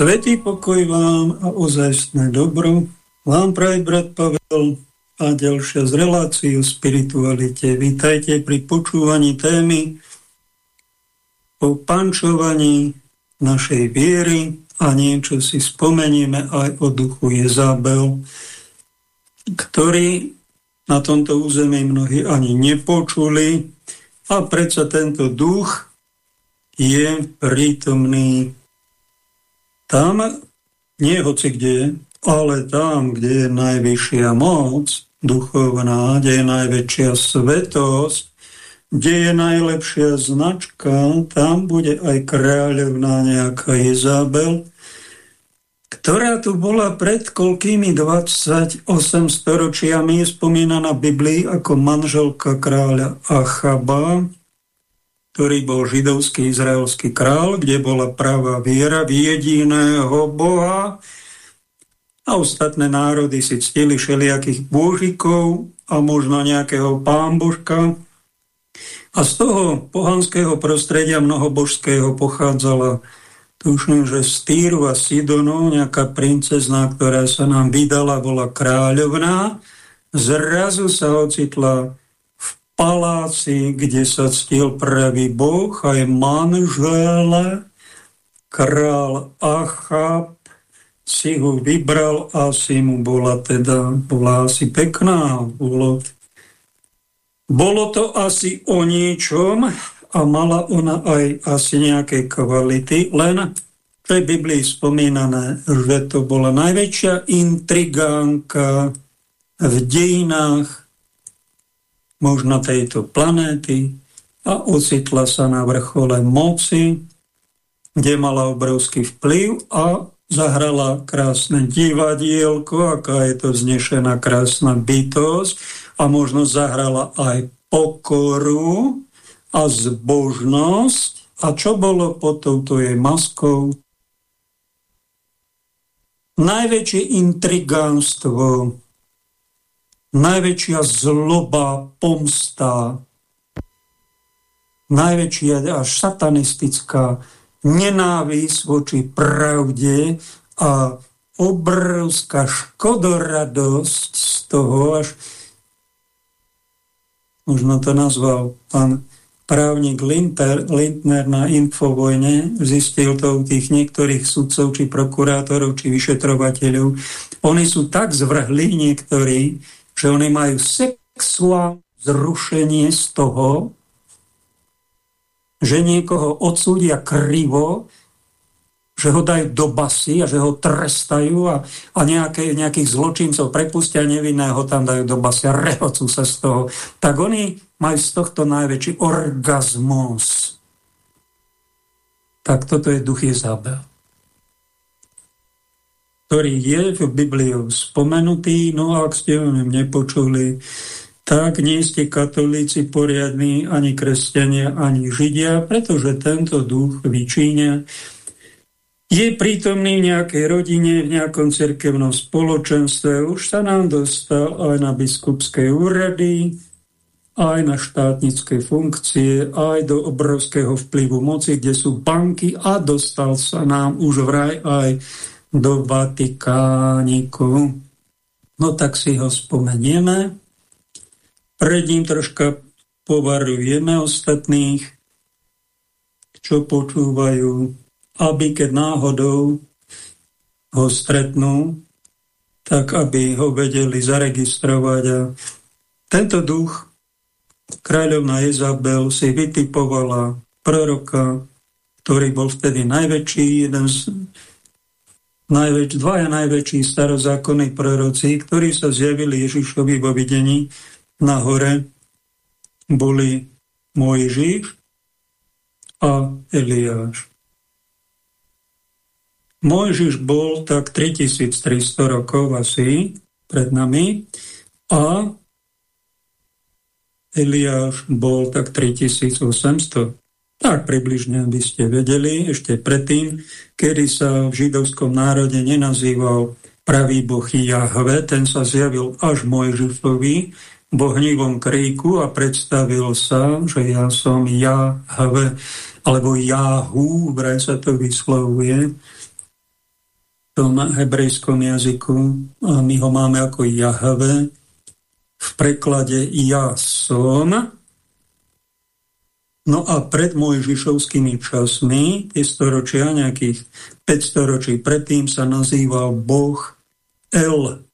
Svetý pokoj vám a ozajstné dobro vám praje brat Pavel a ďalšia z relácií o spiritualite. Vítajte pri počúvaní témy o pančovaní našej viery a niečo si spomenieme aj o duchu Jezabel, ktorý na tomto území mnohí ani nepočuli a predsa tento duch je prítomný tam, nie hoci kde, ale tam, kde je najvyššia moc, duchovná, kde je najväčšia svetosť, kde je najlepšia značka, tam bude aj kráľovná nejaká Izabel, ktorá tu bola pred koľkými 28 storočiami spomínaná Biblii ako manželka kráľa Achaba, ktorý bol židovský izraelský král, kde bola pravá viera v jediného Boha a ostatné národy si ctili všelijakých božikov a možno nejakého pámbožka. A z toho pohanského prostredia mnohobožského pochádzala tuším, že z Týru a Sidonu nejaká princezná, ktorá sa nám vydala, bola kráľovná. Zrazu sa ocitla paláci, kde sa ctil pravý boh, aj manžele, král Achab si ho vybral a si mu bola teda, bola asi pekná. Bolo, bolo to asi o ničom a mala ona aj asi nejaké kvality, len v Biblii spomínané, že to bola najväčšia intrigánka v dejinách možno tejto planéty a ocitla sa na vrchole moci, kde mala obrovský vplyv a zahrala krásne divadielko, aká je to znešená krásna bytosť a možno zahrala aj pokoru a zbožnosť. A čo bolo pod touto jej maskou? Najväčšie intrigánstvo najväčšia zloba, pomsta, najväčšia až satanistická nenávisť voči pravde a obrovská škodoradosť z toho, až možno to nazval pán právnik Linter, Lindner na Infovojne, zistil to u tých niektorých sudcov, či prokurátorov, či vyšetrovateľov. Oni sú tak zvrhli niektorí, že oni majú sexuálne zrušenie z toho, že niekoho odsúdia krivo, že ho dajú do basy a že ho trestajú a, a nejaké, nejakých zločincov prepustia nevinného, tam dajú do basy a rehocú sa z toho. Tak oni majú z tohto najväčší orgazmus. Tak toto je duch Jezabel ktorý je v Biblii spomenutý, no a ak ste o ňom nepočuli, tak nie ste katolíci poriadní, ani kresťania, ani židia, pretože tento duch vyčíňa. Je prítomný v nejakej rodine, v nejakom cirkevnom spoločenstve, už sa nám dostal aj na biskupské úrady, aj na štátnické funkcie, aj do obrovského vplyvu moci, kde sú banky a dostal sa nám už vraj aj do Vatikániku. No tak si ho spomenieme. Pred ním troška povarujeme ostatných, čo počúvajú, aby keď náhodou ho stretnú, tak aby ho vedeli zaregistrovať. A tento duch, kráľovná Izabel, si vytipovala proroka, ktorý bol vtedy najväčší, jeden z najväč, dvaja najväčší starozákonní proroci, ktorí sa zjavili Ježišovi vo videní na hore, boli Mojžiš a Eliáš. Mojžiš bol tak 3300 rokov asi pred nami a Eliáš bol tak 3800. Tak približne, aby ste vedeli, ešte predtým, kedy sa v židovskom národe nenazýval pravý boh Jahve, ten sa zjavil až Mojžišovi v ohnivom kríku a predstavil sa, že ja som Jahve, alebo Jahu, vraj sa to vyslovuje. tom hebrejskom jazyku a my ho máme ako Jahve, v preklade ja som. No a pred Mojžišovskými časmi, tie storočia, nejakých 500 ročí predtým, sa nazýval Boh El.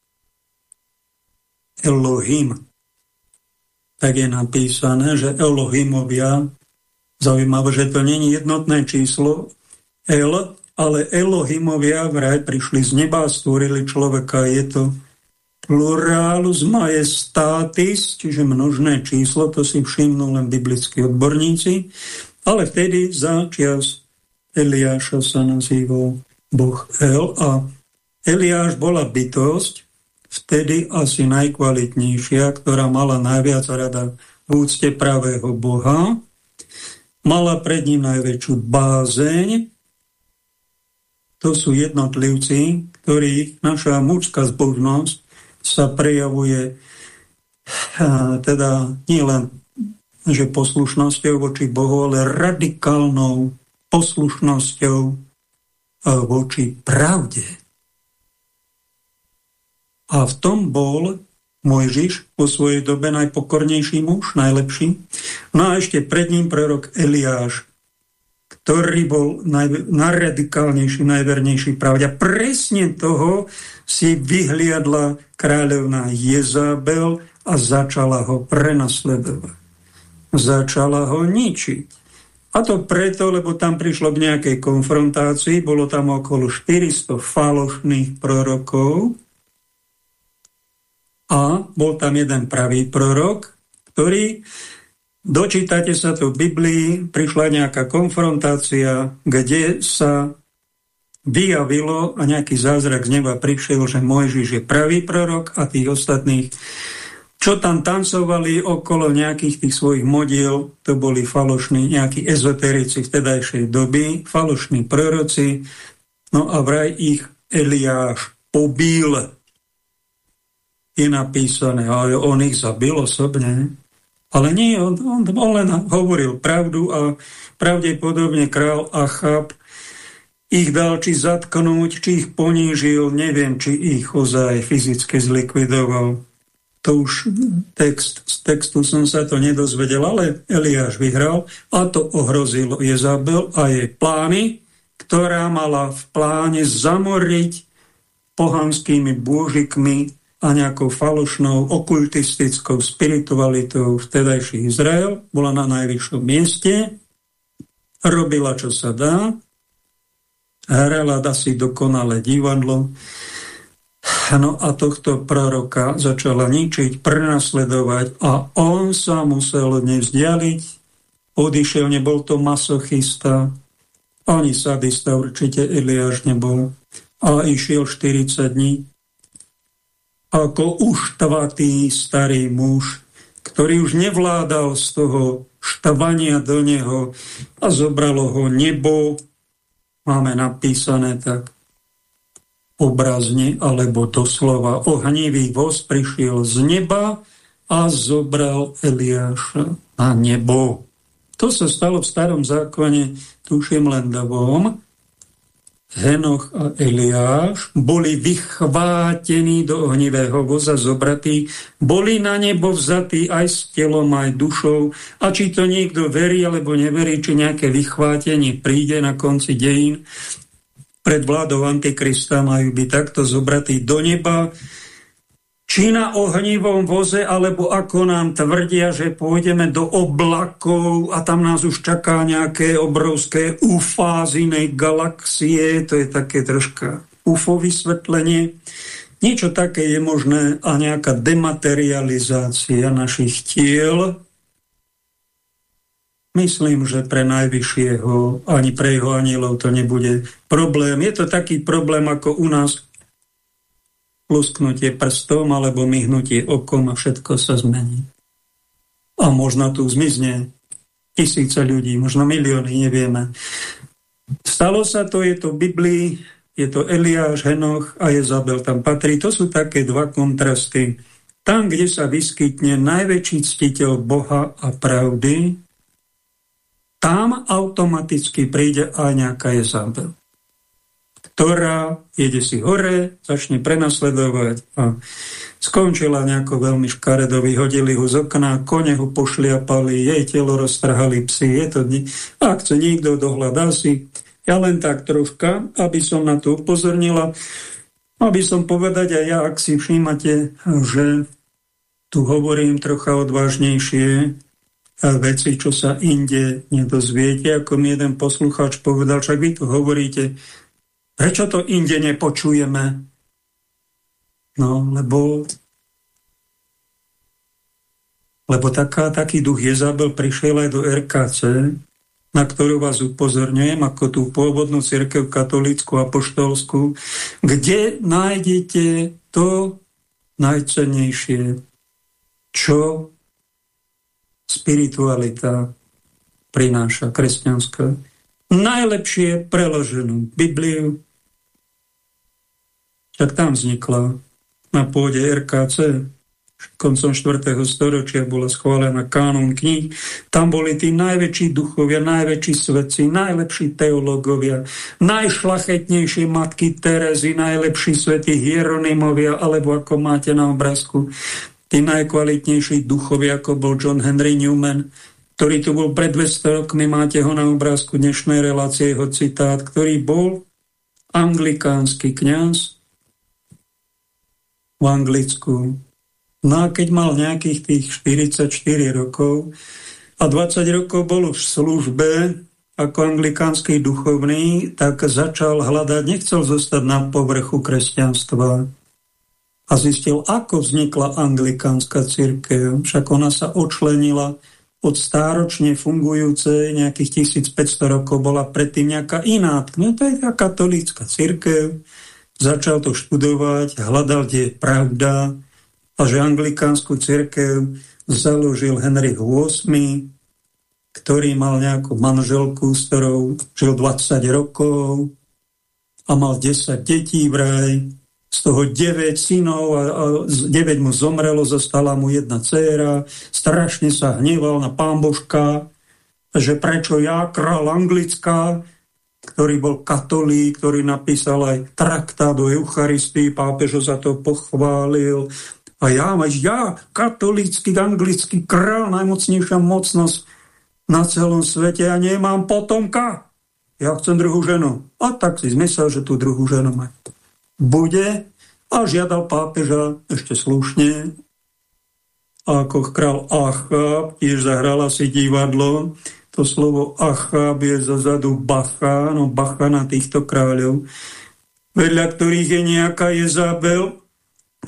Elohim. Tak je napísané, že Elohimovia, zaujímavé, že to není jednotné číslo El, ale Elohimovia vraj prišli z neba a stvorili človeka. Je to plurálus majestatis, čiže množné číslo, to si všimnú len biblickí odborníci, ale vtedy za čias Eliáša sa nazýval Boh El a Eliáš bola bytosť, vtedy asi najkvalitnejšia, ktorá mala najviac rada v úcte pravého Boha, mala pred ním najväčšiu bázeň, to sú jednotlivci, ktorých naša mužská zbožnosť sa prejavuje teda nie len že poslušnosťou voči Bohu, ale radikálnou poslušnosťou voči pravde. A v tom bol Mojžiš po svojej dobe najpokornejší muž, najlepší. No a ešte pred ním prorok Eliáš, ktorý bol naj, najradikálnejší, najvernejší pravda. Presne toho si vyhliadla kráľovná Jezabel a začala ho prenasledovať. Začala ho ničiť. A to preto, lebo tam prišlo k nejakej konfrontácii, bolo tam okolo 400 falošných prorokov a bol tam jeden pravý prorok, ktorý Dočítate sa tu v Biblii, prišla nejaká konfrontácia, kde sa vyjavilo a nejaký zázrak z neba prišiel, že Mojžiš je pravý prorok a tých ostatných, čo tam tancovali okolo nejakých tých svojich modiel, to boli falošní nejakí ezoterici v tedajšej doby, falošní proroci, no a vraj ich Eliáš pobil. Je napísané, ale on ich zabil osobne. Ale nie, on, on, on len hovoril pravdu a pravdepodobne král Achab ich dal či zatknúť, či ich ponížil, neviem, či ich ozaj fyzicky zlikvidoval. To už text, z textu som sa to nedozvedel, ale Eliáš vyhral a to ohrozilo Jezabel a jej plány, ktorá mala v pláne zamoriť pohanskými bôžikmi a nejakou falošnou okultistickou spiritualitou vtedajší Izrael, bola na najvyššom mieste, robila, čo sa dá, hrala asi dokonale divadlo, no a tohto proroka začala ničiť, prenasledovať a on sa musel nevzdialiť, odišiel, nebol to masochista, ani sadista určite Eliáš nebol a išiel 40 dní ako uštvatý starý muž, ktorý už nevládal z toho štvania do neho a zobralo ho nebo, máme napísané tak obrazne, alebo doslova. Ohnivý voz prišiel z neba a zobral Eliáša na nebo. To sa stalo v starom zákone, tuším len dvom, Henoch a Eliáš boli vychvátení do ohnivého voza zobratí, boli na nebo vzatí aj s telom, aj dušou. A či to niekto verí alebo neverí, či nejaké vychvátenie príde na konci dejín, pred vládou Antikrista majú byť takto zobratí do neba, či na ohnivom voze, alebo ako nám tvrdia, že pôjdeme do oblakov a tam nás už čaká nejaké obrovské UFA galaxie, to je také troška UFO vysvetlenie. Niečo také je možné a nejaká dematerializácia našich tiel. Myslím, že pre najvyššieho ani pre jeho anielov to nebude problém. Je to taký problém ako u nás lusknutie prstom alebo myhnutie okom a všetko sa zmení. A možno tu zmizne tisíce ľudí, možno milióny, nevieme. Stalo sa to, je to v Biblii, je to Eliáš, Henoch a Jezabel tam patrí. To sú také dva kontrasty. Tam, kde sa vyskytne najväčší ctiteľ Boha a pravdy, tam automaticky príde aj nejaká Jezabel. Ktorá jede si hore, začne prenasledovať a skončila nejako veľmi škaredo, vyhodili ho z okna, kone ho pošliapali, jej telo roztrhali psi, je to, ak chce niekto dohľadá si, ja len tak troška, aby som na to upozornila, aby som povedať aj ja, ak si všímate, že tu hovorím trocha odvážnejšie, veci, čo sa inde nedozviete, ako mi jeden poslucháč povedal, však vy tu hovoríte Prečo to inde nepočujeme? No, lebo lebo taká, taký duch Jezabel prišiel aj do RKC, na ktorú vás upozorňujem, ako tú pôvodnú cirkev katolickú a poštolskú, kde nájdete to najcennejšie, čo spiritualita prináša kresťanská. Najlepšie preloženú Bibliu, však tam vznikla na pôde RKC. Koncom 4. storočia bola schválená kánon kníh. Tam boli tí najväčší duchovia, najväčší svetci, najlepší teológovia, najšlachetnejšie matky Terezy, najlepší svety Hieronymovia, alebo ako máte na obrázku, tí najkvalitnejší duchovia, ako bol John Henry Newman, ktorý tu bol pred 200 rokmi, máte ho na obrázku dnešnej relácie, jeho citát, ktorý bol anglikánsky kňaz, v Anglicku. No a keď mal nejakých tých 44 rokov a 20 rokov bol už v službe ako anglikánsky duchovný, tak začal hľadať, nechcel zostať na povrchu kresťanstva a zistil, ako vznikla anglikánska církev. Však ona sa odčlenila od stáročne fungujúcej nejakých 1500 rokov bola predtým nejaká iná. No to je tá katolícka církev, začal to študovať, hľadal, kde je pravda a že anglikánsku cirkev založil Henry VIII, ktorý mal nejakú manželku, s ktorou žil 20 rokov a mal 10 detí vraj, z toho 9 synov a, a 9 mu zomrelo, zostala mu jedna dcéra, strašne sa hneval na pán že prečo ja, král Anglická, ktorý bol katolík, ktorý napísal aj traktát o Eucharistii, pápež za to pochválil. A ja, ja, katolícky, anglický král, najmocnejšia mocnosť na celom svete, ja nemám potomka. Ja chcem druhú ženu. A tak si zmyslel, že tú druhú ženu má. Bude a žiadal pápeža ešte slušne, ako král Achab, tiež zahrala si divadlo, to slovo Achab je zadu Bacha, no Bacha na týchto kráľov, vedľa ktorých je nejaká Jezabel,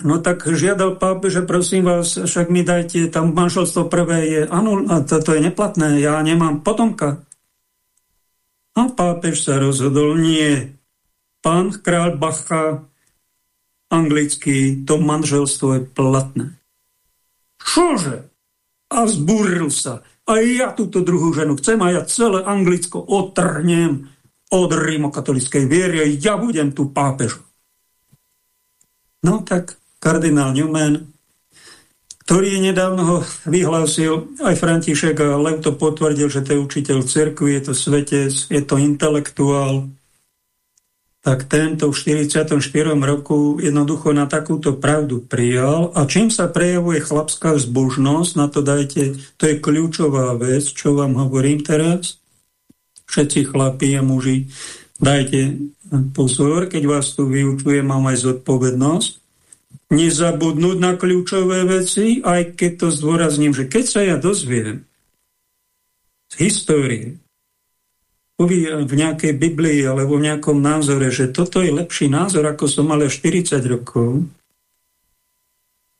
no tak žiadal pápež, že prosím vás, však mi dajte, tam manželstvo prvé je, áno, to, to je neplatné, ja nemám potomka. A pápež sa rozhodol, nie. Pán kráľ Bacha, anglický, to manželstvo je platné. Čože? A zbúril sa a ja túto druhú ženu chcem a ja celé Anglicko otrhnem od rímokatolickej viery a ja budem tu pápež. No tak kardinál Newman, ktorý nedávno ho vyhlásil, aj František a to potvrdil, že to je učiteľ cirkvi, je to svetec, je to intelektuál, tak tento v 44. roku jednoducho na takúto pravdu prijal. A čím sa prejavuje chlapská zbožnosť, na to dajte, to je kľúčová vec, čo vám hovorím teraz. Všetci chlapí a muži, dajte pozor, keď vás tu vyučujem, mám aj zodpovednosť. Nezabudnúť na kľúčové veci, aj keď to zdôrazním, že keď sa ja dozviem z histórie, v nejakej Biblii alebo v nejakom názore, že toto je lepší názor, ako som mal 40 rokov,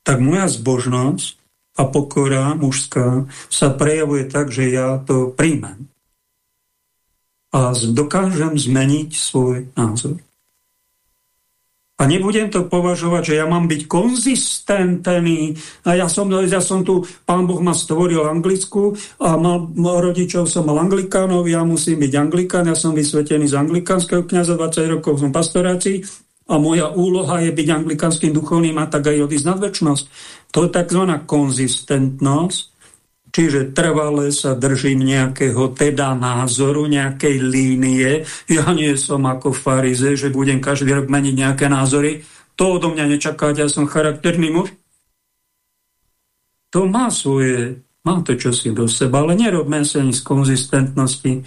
tak moja zbožnosť a pokora mužská sa prejavuje tak, že ja to príjmem. A dokážem zmeniť svoj názor. A nebudem to považovať, že ja mám byť konzistentný. A ja som, ja som tu, pán Boh ma stvoril Anglicku a mal, rodičov som mal anglikánov, ja musím byť anglikán, ja som vysvetený z anglikánskeho kniaza, 20 rokov som pastorácii a moja úloha je byť anglikánskym duchovným a tak aj odísť na väčšnosť. To je tzv. konzistentnosť. Čiže trvale sa držím nejakého teda názoru, nejakej línie. Ja nie som ako farize, že budem každý rok meniť nejaké názory. To odo mňa nečakáte, ja som charakterný muž. To má svoje, má to čosi do seba, ale nerobme sa ani z konzistentnosti,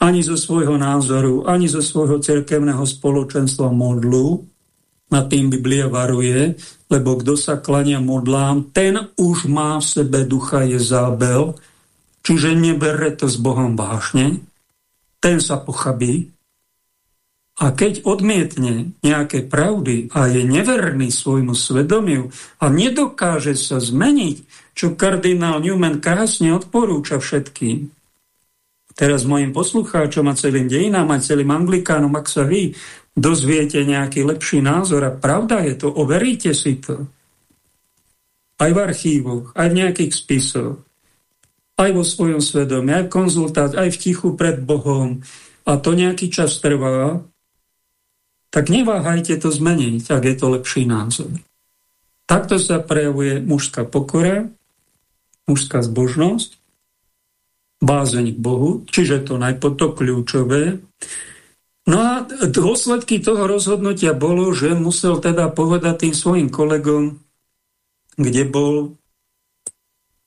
ani zo svojho názoru, ani zo svojho cerkevného spoločenstva modlu, na tým Biblia varuje, lebo kto sa klania modlám, ten už má v sebe ducha Jezábel, čiže nebere to s Bohom vážne, ten sa pochabí. A keď odmietne nejaké pravdy a je neverný svojmu svedomiu a nedokáže sa zmeniť, čo kardinál Newman krásne odporúča všetkým, teraz mojim poslucháčom a celým dejinám a celým anglikánom, ak sa vy dozviete nejaký lepší názor a pravda je to, overíte si to. Aj v archívoch, aj v nejakých spisoch, aj vo svojom svedomí, aj v konzultácii, aj v tichu pred Bohom a to nejaký čas trvá, tak neváhajte to zmeniť, ak je to lepší názor. Takto sa prejavuje mužská pokora, mužská zbožnosť, bázeň k Bohu, čiže to najpod kľúčové, No a dôsledky toho rozhodnutia bolo, že musel teda povedať tým svojim kolegom, kde bol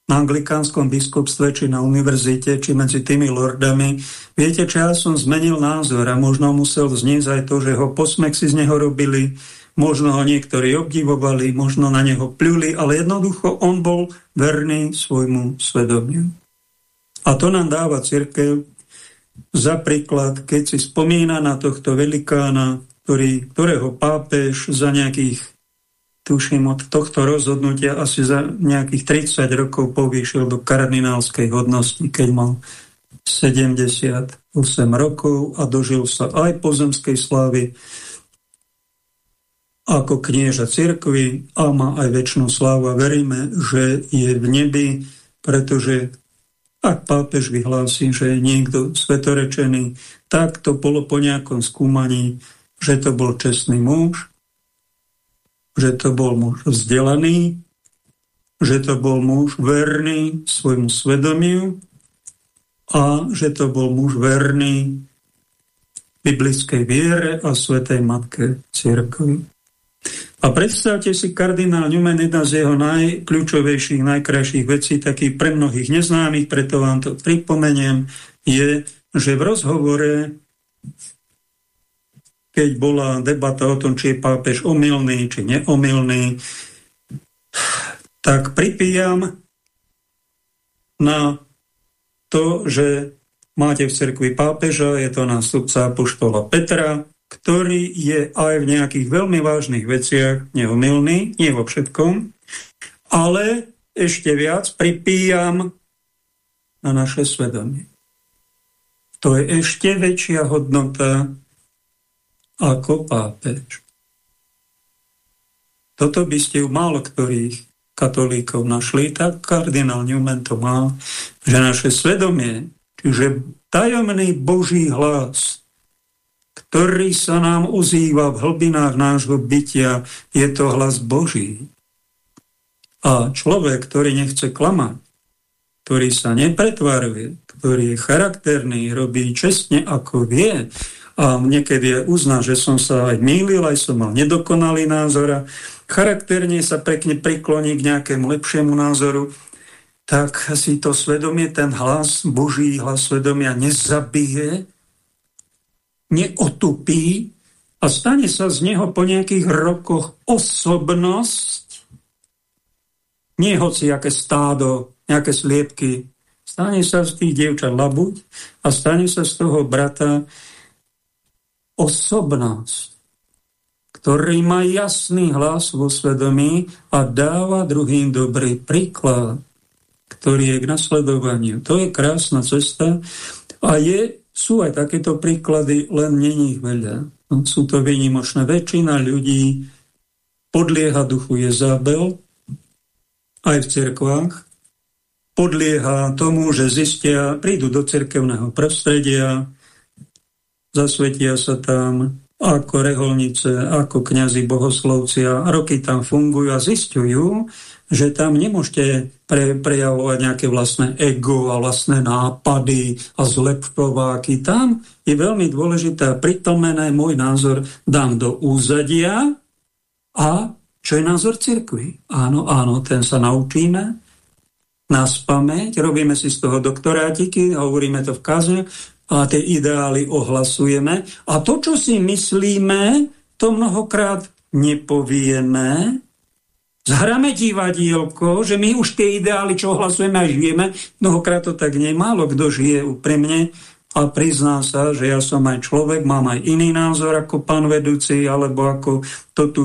na anglikánskom biskupstve, či na univerzite, či medzi tými lordami. Viete, čo ja som zmenil názor a možno musel znieť aj to, že ho posmek si z neho robili, možno ho niektorí obdivovali, možno na neho pľuli, ale jednoducho on bol verný svojmu svedomiu. A to nám dáva církev za príklad, keď si spomína na tohto velikána, ktorý, ktorého pápež za nejakých, tuším, od tohto rozhodnutia asi za nejakých 30 rokov povýšil do kardinálskej hodnosti, keď mal 78 rokov a dožil sa aj pozemskej slávy ako knieža cirkvi a má aj väčšinu slávu a veríme, že je v nebi, pretože ak pápež vyhlási, že je niekto svetorečený, tak to bolo po nejakom skúmaní, že to bol čestný muž, že to bol muž vzdelaný, že to bol muž verný svojmu svedomiu a že to bol muž verný biblickej viere a svetej matke cirkvi. A predstavte si, kardinál Newman, jedna z jeho najkľúčovejších, najkrajších vecí, takých pre mnohých neznámych, preto vám to pripomeniem, je, že v rozhovore, keď bola debata o tom, či je pápež omylný, či neomylný, tak pripíjam na to, že máte v cerkvi pápeža, je to nástupca apoštola Petra, ktorý je aj v nejakých veľmi vážnych veciach neomilný, nie vo všetkom, ale ešte viac pripíjam na naše svedomie. To je ešte väčšia hodnota ako pápež. Toto by ste u málo ktorých katolíkov našli, tak kardinál Newman to má, že naše svedomie, čiže tajomný Boží hlas, ktorý sa nám ozýva v hlbinách nášho bytia, je to hlas Boží. A človek, ktorý nechce klamať, ktorý sa nepretvaruje, ktorý je charakterný, robí čestne ako vie a niekedy uzná, že som sa aj mýlil, aj som mal nedokonalý názor a charakterne sa pekne prikloní k nejakému lepšiemu názoru, tak si to svedomie, ten hlas, Boží hlas svedomia nezabije, neotupí a stane sa z neho po nejakých rokoch osobnosť, nie hoci aké stádo, nejaké sliepky, stane sa z tých dievčat labuť a stane sa z toho brata osobnosť, ktorý má jasný hlas vo svedomí a dáva druhým dobrý príklad, ktorý je k nasledovaniu. To je krásna cesta a je sú aj takéto príklady, len není ich veľa. No, sú to výnimočné. Väčšina ľudí podlieha duchu Jezabel, aj v cirkvách, podlieha tomu, že zistia, prídu do cirkevného prostredia, zasvetia sa tam, ako reholnice, ako kňazi bohoslovci a roky tam fungujú a zistujú, že tam nemôžete pre, prejavovať nejaké vlastné ego a vlastné nápady a zlepšováky. Tam je veľmi dôležité a pritomené môj názor dám do úzadia a čo je názor cirkvi? Áno, áno, ten sa naučíme na spameť, robíme si z toho doktorátiky, hovoríme to v kaze, a tie ideály ohlasujeme. A to, čo si myslíme, to mnohokrát nepovieme. Zhráme divadielko, že my už tie ideály, čo ohlasujeme a žijeme, mnohokrát to tak nie. Málo kto žije úprimne a prizná sa, že ja som aj človek, mám aj iný názor ako pán vedúci, alebo ako to tu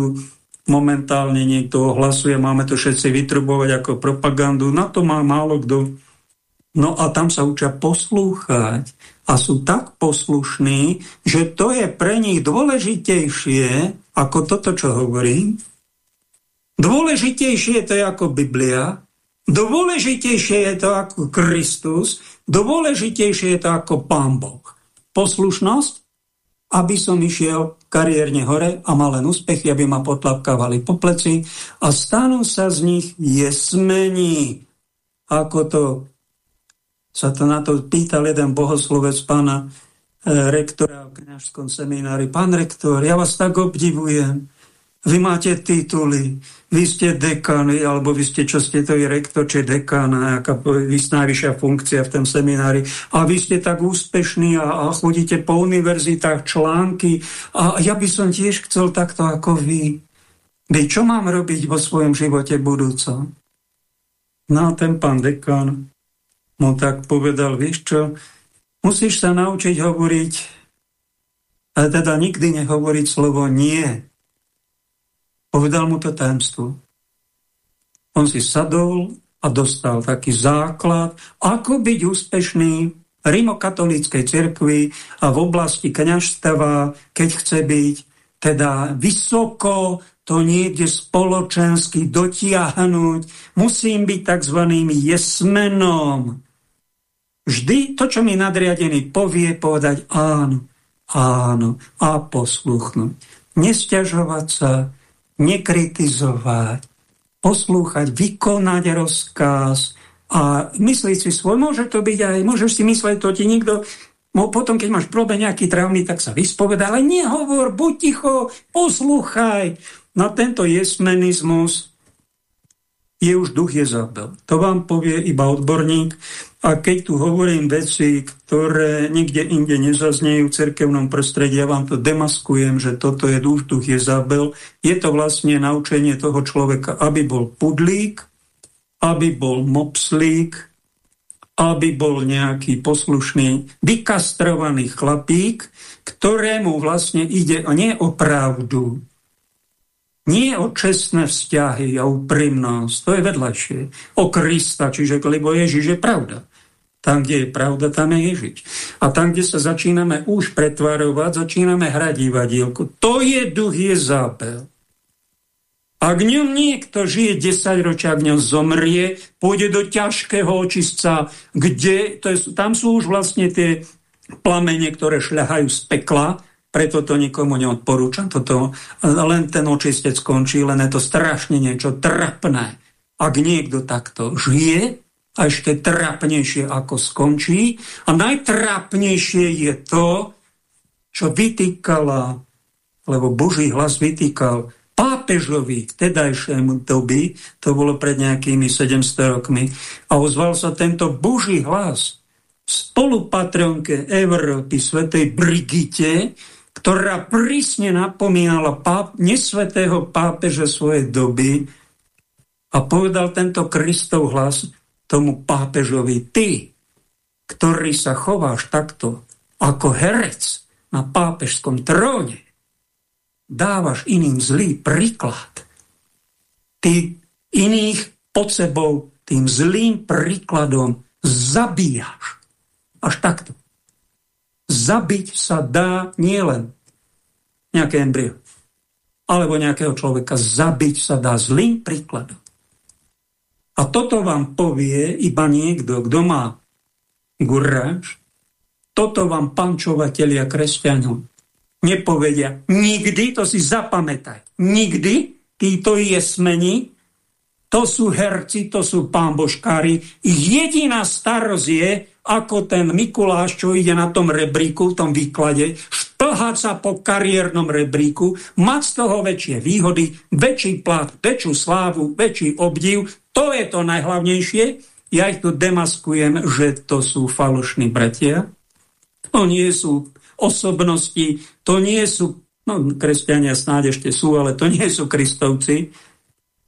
momentálne niekto ohlasuje, máme to všetci vytrubovať ako propagandu, na to má málo kto. No a tam sa učia poslúchať a sú tak poslušní, že to je pre nich dôležitejšie ako toto, čo hovorím. Dôležitejšie je to ako Biblia, dôležitejšie je to ako Kristus, dôležitejšie je to ako Pán Boh. Poslušnosť, aby som išiel kariérne hore a mal len úspechy, aby ma potlapkávali po pleci a stanú sa z nich jesmení, ako to sa to na to pýtal jeden bohoslovec pána e, rektora v kniažskom seminári. Pán rektor, ja vás tak obdivujem. Vy máte tituly, vy ste dekan, alebo vy ste, čo ste to je rektor, či dekan, nejaká najvyššia funkcia v tom seminári. A vy ste tak úspešní a, a chodíte po univerzitách články. A ja by som tiež chcel takto ako vy. Vy čo mám robiť vo svojom živote budúco? No ten pán dekan mu tak povedal, vieš čo, musíš sa naučiť hovoriť, ale teda nikdy nehovoriť slovo nie. Povedal mu to tajemstvo. On si sadol a dostal taký základ, ako byť úspešný v rimokatolíckej cirkvi a v oblasti kňažstava, keď chce byť teda vysoko to niekde spoločensky dotiahnuť. Musím byť tzv. jesmenom. Vždy to, čo mi nadriadený povie, povedať áno, áno a posluchnúť. Nesťažovať sa, nekritizovať, poslúchať, vykonať rozkaz a myslieť si svoj. Môže to byť aj, môžeš si myslieť, to ti nikto potom, keď máš problém nejaký traumy, tak sa vyspoveda, ale nehovor, buď ticho, poslúchaj. Na tento jesmenizmus je už duch Jezabel. To vám povie iba odborník. A keď tu hovorím veci, ktoré nikde inde nezaznejú v cerkevnom prostredí, ja vám to demaskujem, že toto je duch, duch Jezabel. Je to vlastne naučenie toho človeka, aby bol pudlík, aby bol mopslík, aby bol nejaký poslušný, vykastrovaný chlapík, ktorému vlastne ide nie o pravdu, nie o čestné vzťahy a úprimnosť, to je vedľajšie. O Krista, čiže lebo Ježiš je pravda. Tam, kde je pravda, tam je Ježiš. A tam, kde sa začíname už pretvarovať, začíname hrať divadielku. To je duch Jezabel. Ak ňom niekto žije 10 ročia, ak ňom zomrie, pôjde do ťažkého očistca, kde, to je, tam sú už vlastne tie plamene, ktoré šľahajú z pekla, preto to nikomu neodporúčam. Toto, len ten očistec skončí, len je to strašne niečo trapné. Ak niekto takto žije, a ešte trapnejšie ako skončí. A najtrapnejšie je to, čo vytýkala, lebo Boží hlas vytýkal pápežovi vtedajšiemu doby, to bolo pred nejakými 700 rokmi, a ozval sa tento Boží hlas spolupatronke Európy, svetej Brigite, ktorá prísne napomínala páp, nesvetého pápeža svojej doby a povedal tento Kristov hlas tomu pápežovi, ty, ktorý sa chováš takto ako herec na pápežskom tróne, dávaš iným zlý príklad. Ty iných pod sebou tým zlým príkladom zabíjaš. Až takto. Zabiť sa dá nielen nejaké embryo, alebo nejakého človeka. Zabiť sa dá zlým príkladom. A toto vám povie iba niekto, kto má guráž, toto vám pančovatelia kresťanov nepovedia. Nikdy, to si zapamätaj. Nikdy títo jesmeni, to sú herci, to sú pamboškári. Jediná starosť je, ako ten Mikuláš, čo ide na tom rebríku, v tom výklade, šplhať sa po kariérnom rebríku, mať z toho väčšie výhody, väčší plat, väčšiu slávu, väčší obdiv. To je to najhlavnejšie. Ja ich tu demaskujem, že to sú falošní bratia. To nie sú osobnosti, to nie sú, no kresťania snáď ešte sú, ale to nie sú kristovci,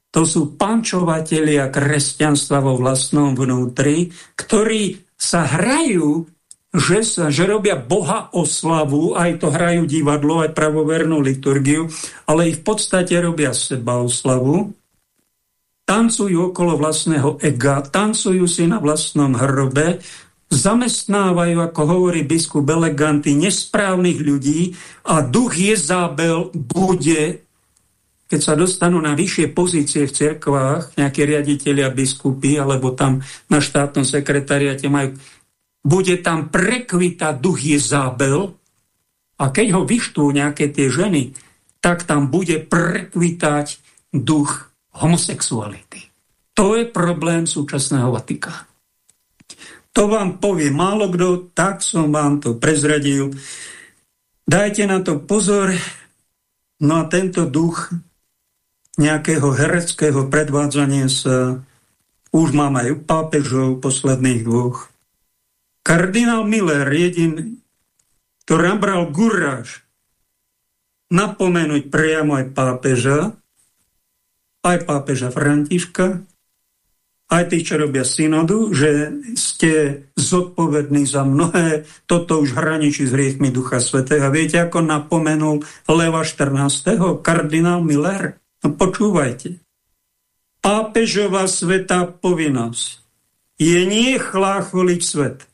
to sú pančovatelia kresťanstva vo vlastnom vnútri, ktorí sa hrajú, že, sa, že robia Boha oslavu, aj to hrajú divadlo, aj pravovernú liturgiu, ale ich v podstate robia seba oslavu, tancujú okolo vlastného ega, tancujú si na vlastnom hrobe, zamestnávajú, ako hovorí biskup Eleganty, nesprávnych ľudí a duch Jezábel bude, keď sa dostanú na vyššie pozície v cerkvách, nejakí riaditeľia biskupy, alebo tam na štátnom sekretariate majú, bude tam prekvitať duch Jezábel a keď ho vyštú nejaké tie ženy, tak tam bude prekvitať duch homosexuality. To je problém súčasného Vatikánu. To vám povie málo kto, tak som vám to prezradil. Dajte na to pozor. No a tento duch nejakého hereckého predvádzania sa už mám aj u pápežov posledných dvoch. Kardinál Miller, jedin, ktorý nabral guráž napomenúť priamo aj pápeža, aj pápeža Františka, aj tí, čo robia synodu, že ste zodpovední za mnohé, toto už hraničí s hriechmi Ducha Svetého. Viete, ako napomenul Leva 14. kardinál Miller? No počúvajte. Pápežová svetá povinnosť je nie chlácholiť svet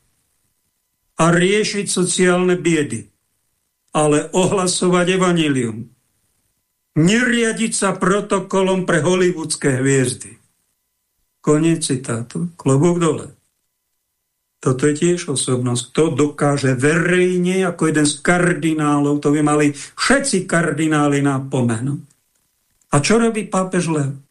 a riešiť sociálne biedy, ale ohlasovať evanílium. Neriadiť sa protokolom pre hollywoodske hviezdy Koniec citátu. Klobúk dole. Toto je tiež osobnosť. Kto dokáže verejne, ako jeden z kardinálov, to by mali všetci kardináli na pomenu. A čo robí pápež Lev?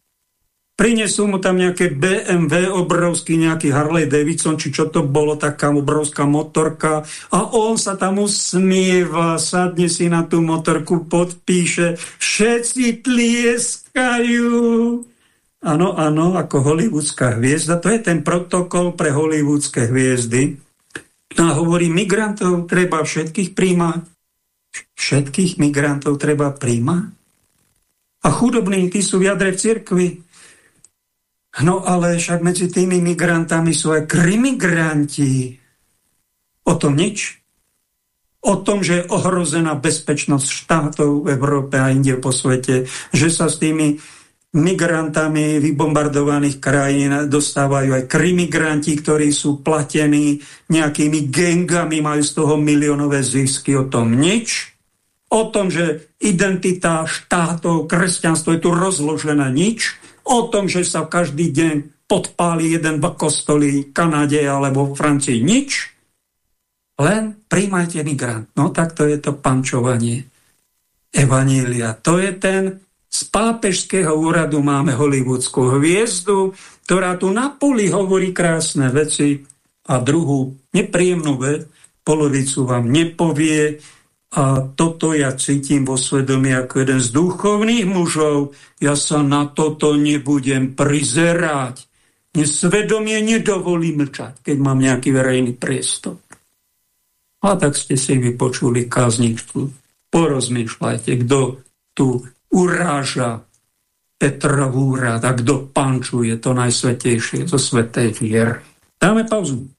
Prinesú mu tam nejaké BMW, obrovský nejaký Harley Davidson, či čo to bolo, taká obrovská motorka a on sa tam usmieva, sadne si na tú motorku, podpíše, všetci tlieskajú. Áno, áno, ako hollywoodská hviezda. To je ten protokol pre hollywoodske hviezdy. No a hovorí, migrantov treba všetkých príjmať. Všetkých migrantov treba príjmať. A chudobní, tí sú v jadre v cirkvi. No ale však medzi tými migrantami sú aj krimigranti. O tom nič. O tom, že je ohrozená bezpečnosť štátov v Európe a inde po svete, že sa s tými migrantami vybombardovaných krajín dostávajú aj krimigranti, ktorí sú platení nejakými gengami, majú z toho miliónové zisky. O tom nič. O tom, že identita štátov, kresťanstvo je tu rozložené nič. O tom, že sa každý deň podpáli jeden v kostoli v Kanade alebo v Francii nič. Len príjmajte migrant. No tak to je to pančovanie Evanília. To je ten z pápežského úradu máme hollywoodskú hviezdu, ktorá tu na poli hovorí krásne veci a druhú nepríjemnú vec, polovicu vám nepovie a toto ja cítim vo svedomí ako jeden z duchovných mužov. Ja sa na toto nebudem prizerať. Nesvedomie nedovolí mlčať, keď mám nejaký verejný priestor. A tak ste si vypočuli kázničku. Porozmýšľajte, kto tu uráža Petrovú rád a kto pančuje to najsvetejšie zo svetej viery. Dáme pauzu.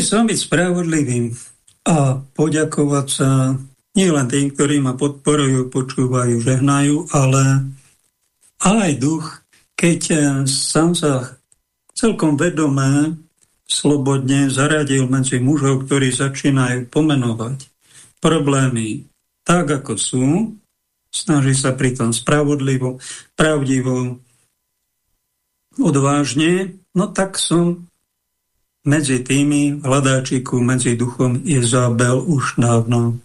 By som byť spravodlivý a poďakovať sa nielen tým, ktorí ma podporujú, počúvajú, žehnajú, ale aj duch, keď som sa celkom vedomé, slobodne zaradil medzi mužov, ktorí začínajú pomenovať problémy tak, ako sú, snaží sa pritom spravodlivo, pravdivo, odvážne, no tak som medzi tými hľadáčiku, medzi duchom Jezabel už dávno.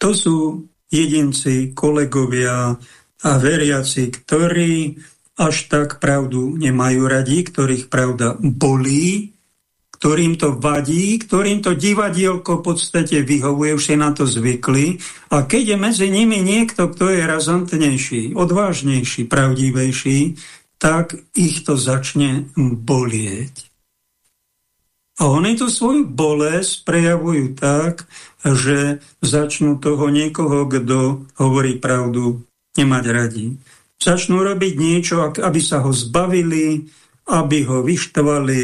To sú jedinci, kolegovia a veriaci, ktorí až tak pravdu nemajú radi, ktorých pravda bolí, ktorým to vadí, ktorým to divadielko v podstate vyhovuje, už si na to zvykli. A keď je medzi nimi niekto, kto je razantnejší, odvážnejší, pravdivejší, tak ich to začne bolieť. A oni tú svoju bolesť prejavujú tak, že začnú toho niekoho, kto hovorí pravdu, nemať radi. Začnú robiť niečo, aby sa ho zbavili, aby ho vyštvali,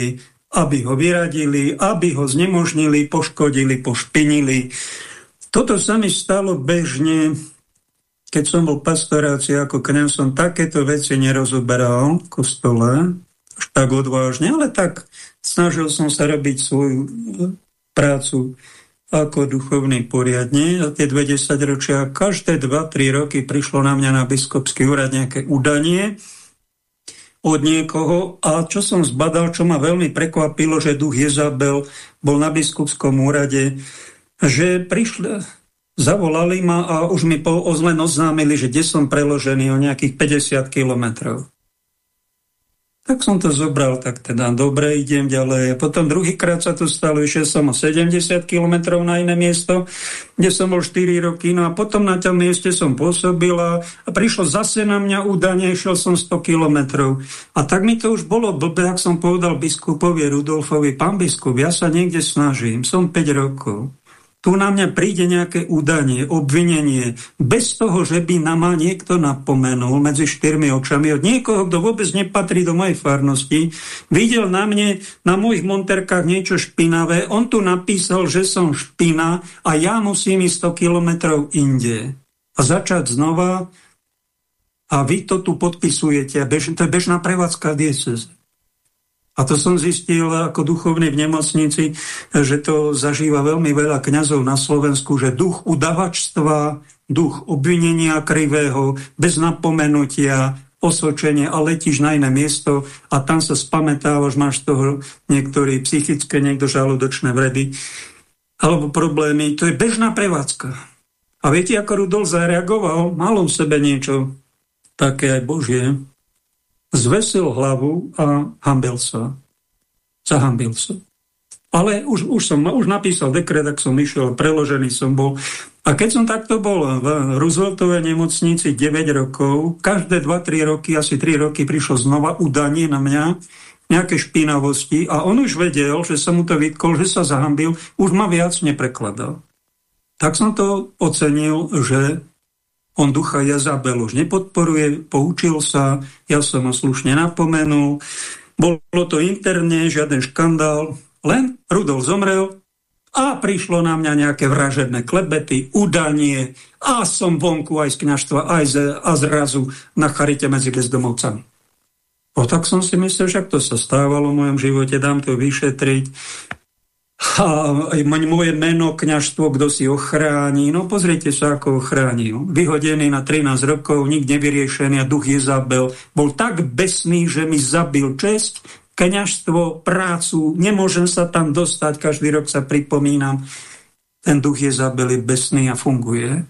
aby ho vyradili, aby ho znemožnili, poškodili, pošpinili. Toto sa mi stalo bežne, keď som bol pastoráci ako kňaz, som takéto veci nerozoberal v kostole, až tak odvážne, ale tak Snažil som sa robiť svoju e, prácu ako duchovný poriadne za tie 20 ročia. Každé 2-3 roky prišlo na mňa na biskupský úrad nejaké udanie od niekoho a čo som zbadal, čo ma veľmi prekvapilo, že duch Jezabel bol na biskupskom úrade, že prišli, zavolali ma a už mi ozlen oznámili, že kde som preložený o nejakých 50 kilometrov. Tak som to zobral, tak teda dobre, idem ďalej. Potom druhýkrát sa to stalo, išiel som o 70 km na iné miesto, kde som bol 4 roky, no a potom na tom mieste som pôsobil a, a prišlo zase na mňa údanie, išiel som 100 km. A tak mi to už bolo blbé, ak som povedal biskupovi Rudolfovi, pán biskup, ja sa niekde snažím, som 5 rokov tu na mňa príde nejaké údanie, obvinenie, bez toho, že by na ma niekto napomenul medzi štyrmi očami od niekoho, kto vôbec nepatrí do mojej farnosti, videl na mne, na mojich monterkách niečo špinavé, on tu napísal, že som špina a ja musím ísť 100 kilometrov inde. A začať znova a vy to tu podpisujete. Bež, to je bežná prevádzka dieceze. A to som zistil ako duchovný v nemocnici, že to zažíva veľmi veľa kňazov na Slovensku, že duch udavačstva, duch obvinenia krivého, bez napomenutia, osočenie a letíš na iné miesto a tam sa spametávaš, máš toho niektorí psychické, niekto žalúdočné vredy alebo problémy. To je bežná prevádzka. A viete, ako Rudolf zareagoval? Mal v sebe niečo také aj Božie zvesil hlavu a hambil sa. Zahambil sa. Ale už, už som už napísal dekret, ak som išiel, preložený som bol. A keď som takto bol v Rooseveltovej nemocnici 9 rokov, každé 2-3 roky, asi 3 roky prišlo znova udanie na mňa, nejaké špinavosti a on už vedel, že som mu to vytkol, že sa zahambil, už ma viac neprekladal. Tak som to ocenil, že on ducha Jazabel už nepodporuje, poučil sa, ja som ho slušne napomenul. Bolo to interne, žiaden škandál, len Rudolf zomrel a prišlo na mňa nejaké vražedné klebety, udanie a som vonku aj z kňažstva, aj z, a zrazu na charite medzi bezdomovcami. O tak som si myslel, že to sa stávalo v mojom živote, dám to vyšetriť moje meno, kňažstvo, kto si ochráni. No pozrite sa, ako ochránil. Vyhodený na 13 rokov, nik nevyriešený a duch Jezabel bol tak besný, že mi zabil česť, kňažstvo, prácu, nemôžem sa tam dostať, každý rok sa pripomínam. Ten duch Jezabel je besný a funguje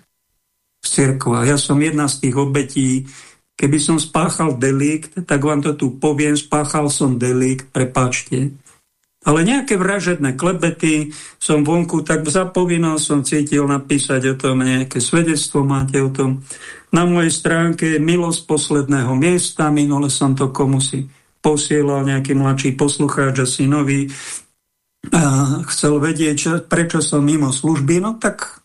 v cirkva. Ja som jedna z tých obetí, keby som spáchal delikt, tak vám to tu poviem, spáchal som delikt, prepáčte ale nejaké vražedné klebety som vonku, tak za povinnosť som cítil napísať o tom nejaké svedectvo, máte o tom. Na mojej stránke je milosť posledného miesta, minule som to komu si posielal nejaký mladší poslucháč, asi nový, a chcel vedieť, prečo som mimo služby, no tak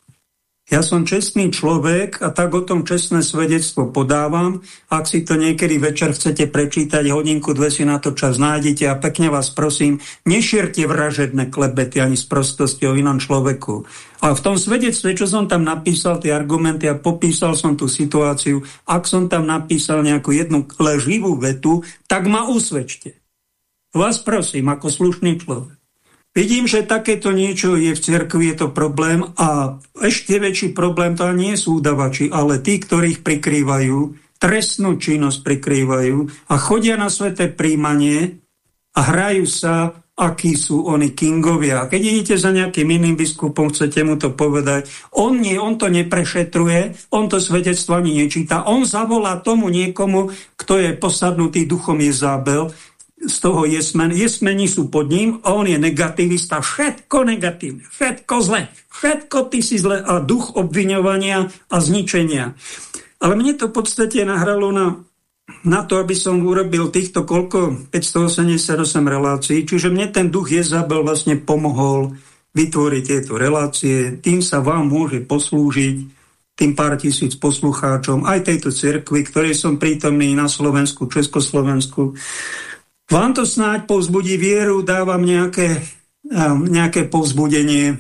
Ja som čestný človek a tak o tom čestné svedectvo podávam. Ak si to niekedy večer chcete prečítať, hodinku, dve si na to čas nájdete a pekne vás prosím, nešierte vražedné klebety ani z prostosti o inom človeku. A v tom svedectve, čo som tam napísal, tie argumenty a popísal som tú situáciu, ak som tam napísal nejakú jednu leživú vetu, tak ma usvedčte. Vás prosím, ako slušný človek. Vidím, že takéto niečo je v cirkvi, je to problém a ešte väčší problém to nie sú udavači, ale tí, ktorých prikrývajú, trestnú činnosť prikrývajú a chodia na sveté príjmanie a hrajú sa, akí sú oni kingovia. Keď idete za nejakým iným biskupom, chcete mu to povedať, on, nie, on to neprešetruje, on to svedectvo ani nečíta, on zavolá tomu niekomu, kto je posadnutý duchom Jezábel z toho jesmen. Jesmeni sú pod ním on je negativista. Všetko negatívne, všetko zle, všetko ty si zle a duch obviňovania a zničenia. Ale mne to v podstate nahralo na, na to, aby som urobil týchto koľko, 588 relácií, čiže mne ten duch Jezabel vlastne pomohol vytvoriť tieto relácie, tým sa vám môže poslúžiť, tým pár tisíc poslucháčom, aj tejto cirkvi, ktorej som prítomný na Slovensku, Československu, vám to snáď povzbudí vieru, dávam nejaké, nejaké povzbudenie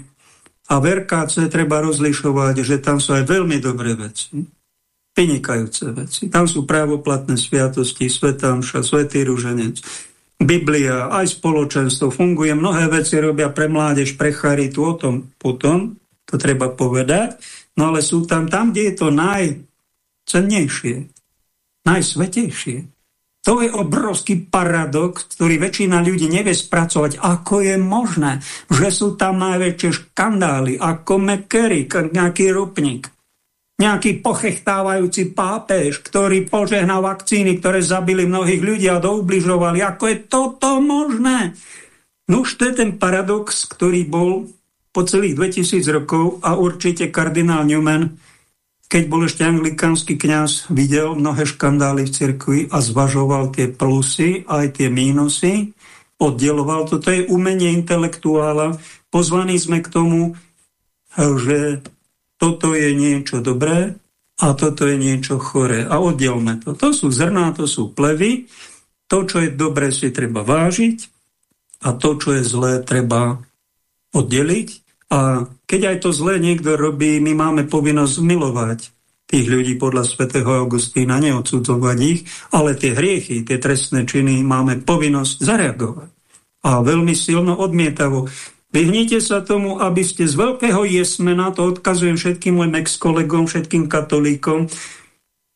a v RKC treba rozlišovať, že tam sú aj veľmi dobré veci, vynikajúce veci. Tam sú právoplatné sviatosti, Svetamša, Svetý Ruženec, Biblia, aj spoločenstvo funguje, mnohé veci robia pre mládež, pre charitu, o tom potom, to treba povedať, no ale sú tam tam, kde je to najcennejšie, najsvetejšie. To je obrovský paradox, ktorý väčšina ľudí nevie spracovať. Ako je možné, že sú tam najväčšie škandály, ako McCarry, nejaký rupník, nejaký pochechtávajúci pápež, ktorý požehná vakcíny, ktoré zabili mnohých ľudí a doubližovali. Ako je toto možné? No už to je ten paradox, ktorý bol po celých 2000 rokov a určite kardinál Newman keď bol ešte anglikánsky kňaz, videl mnohé škandály v cirkvi a zvažoval tie plusy, aj tie mínusy, oddeloval to. To je umenie intelektuála. Pozvaní sme k tomu, že toto je niečo dobré a toto je niečo choré. A oddelme to. To sú zrná, to sú plevy. To, čo je dobré, si treba vážiť a to, čo je zlé, treba oddeliť a keď aj to zlé niekto robí, my máme povinnosť milovať tých ľudí podľa svätého Augustína, neodsudzovať ich, ale tie hriechy, tie trestné činy máme povinnosť zareagovať. A veľmi silno odmietavo. Vyhnite sa tomu, aby ste z veľkého jesmena, to odkazujem všetkým mojim ex-kolegom, všetkým katolíkom,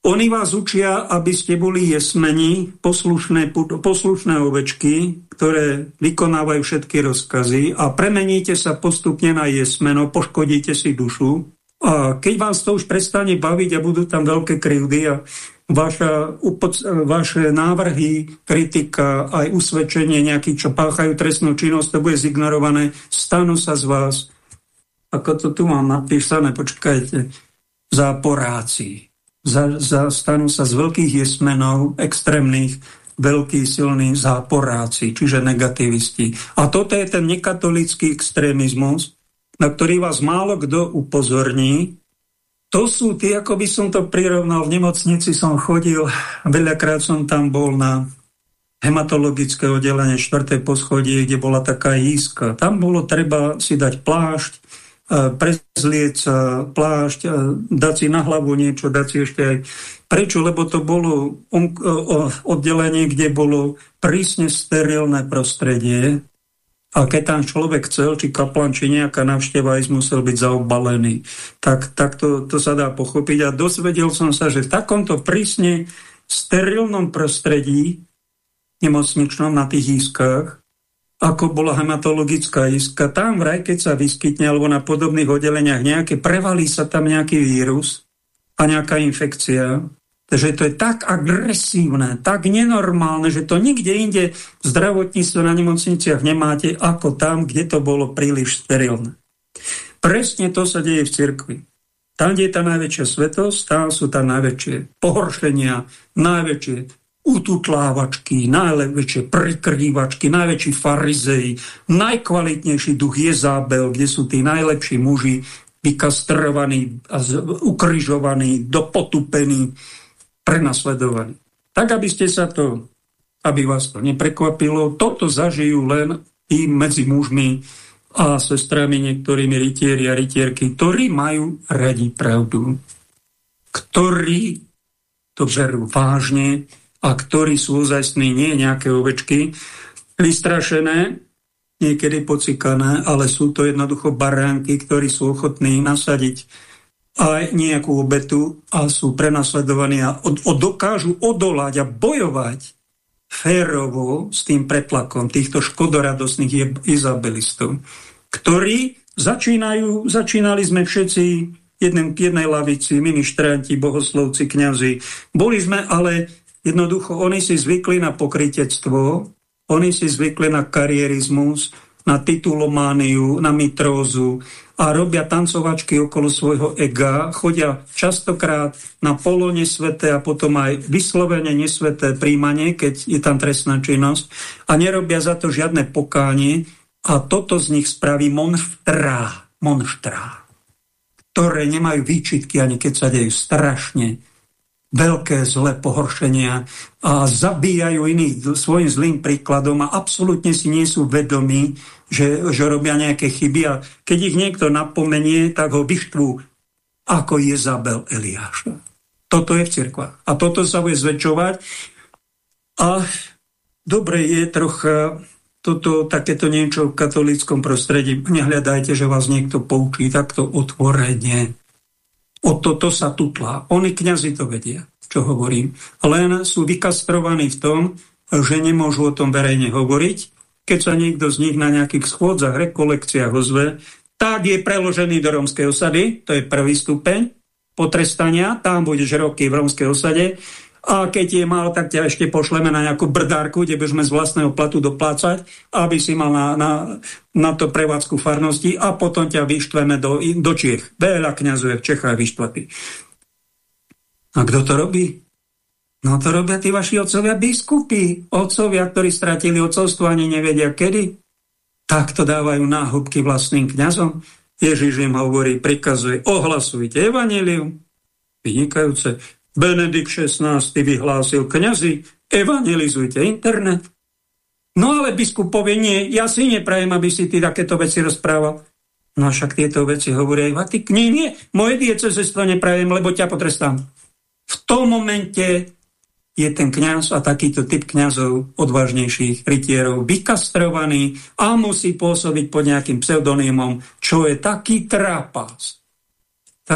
oni vás učia, aby ste boli jesmeni, poslušné, poslušné ovečky, ktoré vykonávajú všetky rozkazy a premeníte sa postupne na jesmeno, poškodíte si dušu. A keď vás to už prestane baviť a budú tam veľké krivdy a vaša, vaše návrhy, kritika, aj usvedčenie nejakých, čo páchajú trestnú činnosť, to bude zignorované, stanú sa z vás, ako to tu mám napísané, počkajte, záporáci za, sa z veľkých jesmenov, extrémnych, veľký silný záporáci, čiže negativisti. A toto je ten nekatolický extrémizmus, na ktorý vás málo kto upozorní. To sú tie, ako by som to prirovnal, v nemocnici som chodil, veľakrát som tam bol na hematologické oddelenie 4. poschodie, kde bola taká jízka. Tam bolo treba si dať plášť, prezlieť sa, plášť, dať si na hlavu niečo, dať si ešte aj... Prečo? Lebo to bolo oddelenie, kde bolo prísne sterilné prostredie a keď tam človek chcel, či kaplan, či nejaká navšteva ísť, musel byť zaobalený. Tak, tak to, to sa dá pochopiť. A dozvedel som sa, že v takomto prísne sterilnom prostredí nemocničnom na tých ískach ako bola hematologická iska. Tam vraj, keď sa vyskytne, alebo na podobných oddeleniach nejaké, prevalí sa tam nejaký vírus a nejaká infekcia. Takže to je tak agresívne, tak nenormálne, že to nikde inde v zdravotníctve na nemocniciach nemáte, ako tam, kde to bolo príliš sterilné. Presne to sa deje v cirkvi. Tam, kde je tá najväčšia svetosť, tam sú tam najväčšie pohoršenia, najväčšie ututlávačky, najlepšie prikrývačky, najväčší farizei, najkvalitnejší duch je zábel, kde sú tí najlepší muži, vykastrovaní, ukryžovaní, dopotupení, prenasledovaní. Tak, aby ste sa to, aby vás to neprekvapilo, toto zažijú len i medzi mužmi a sestrami niektorými rytieri a rytierky, ktorí majú radi pravdu, ktorí to berú vážne a ktorí sú ozajstní, nie nejaké ovečky, vystrašené, niekedy pocikané, ale sú to jednoducho baránky, ktorí sú ochotní nasadiť aj nejakú obetu a sú prenasledovaní a od, od, dokážu odolať a bojovať férovo s tým pretlakom týchto škodoradosných izabelistov, ktorí začínajú, začínali sme všetci jedným, jednej lavici, ministranti, bohoslovci, kňazi. Boli sme ale jednoducho, oni si zvykli na pokrytectvo, oni si zvykli na karierizmus, na titulomániu, na mitrózu a robia tancovačky okolo svojho ega, chodia častokrát na polo nesveté a potom aj vyslovene nesveté príjmanie, keď je tam trestná činnosť a nerobia za to žiadne pokánie a toto z nich spraví monštrá, monštrá, ktoré nemajú výčitky ani keď sa dejú strašne veľké zlé pohoršenia a zabíjajú iných svojim zlým príkladom a absolútne si nie sú vedomí, že, že robia nejaké chyby a keď ich niekto napomenie, tak ho vyštvú ako Jezabel Eliáša. Toto je v cirkvách. A toto sa bude zväčšovať. A dobre je trocha toto, takéto niečo v katolíckom prostredí. Nehľadajte, že vás niekto poučí takto otvorene. O toto sa tutlá. Oni kňazi to vedia, čo hovorím. Len sú vykastrovaní v tom, že nemôžu o tom verejne hovoriť. Keď sa niekto z nich na nejakých schôdzach, rekolekciách ozve, tak je preložený do rómskej osady, to je prvý stupeň potrestania, tam budeš roky v rómskej osade a keď je mal, tak ťa ešte pošleme na nejakú brdárku, kde budeme z vlastného platu doplácať, aby si mal na, na, na to prevádzku farnosti a potom ťa vyštveme do, do Čiech. Veľa kniazov je v Čechách vyštvatý. A kto to robí? No to robia tí vaši otcovia biskupy, otcovia, ktorí stratili otcovstvo ani nevedia kedy. Tak to dávajú náhubky vlastným kňazom. Ježiš im hovorí, prikazuje, ohlasujte evanelium. Vynikajúce. Benedikt XVI vyhlásil kňazi, evangelizujte internet. No ale biskup povie, nie, ja si neprajem, aby si ty takéto veci rozprával. No však tieto veci hovoria aj Vatik. Nie, nie, moje dieceze to neprajem, lebo ťa potrestám. V tom momente je ten kňaz a takýto typ kňazov odvážnejších rytierov vykastrovaný a musí pôsobiť pod nejakým pseudonymom, čo je taký trápas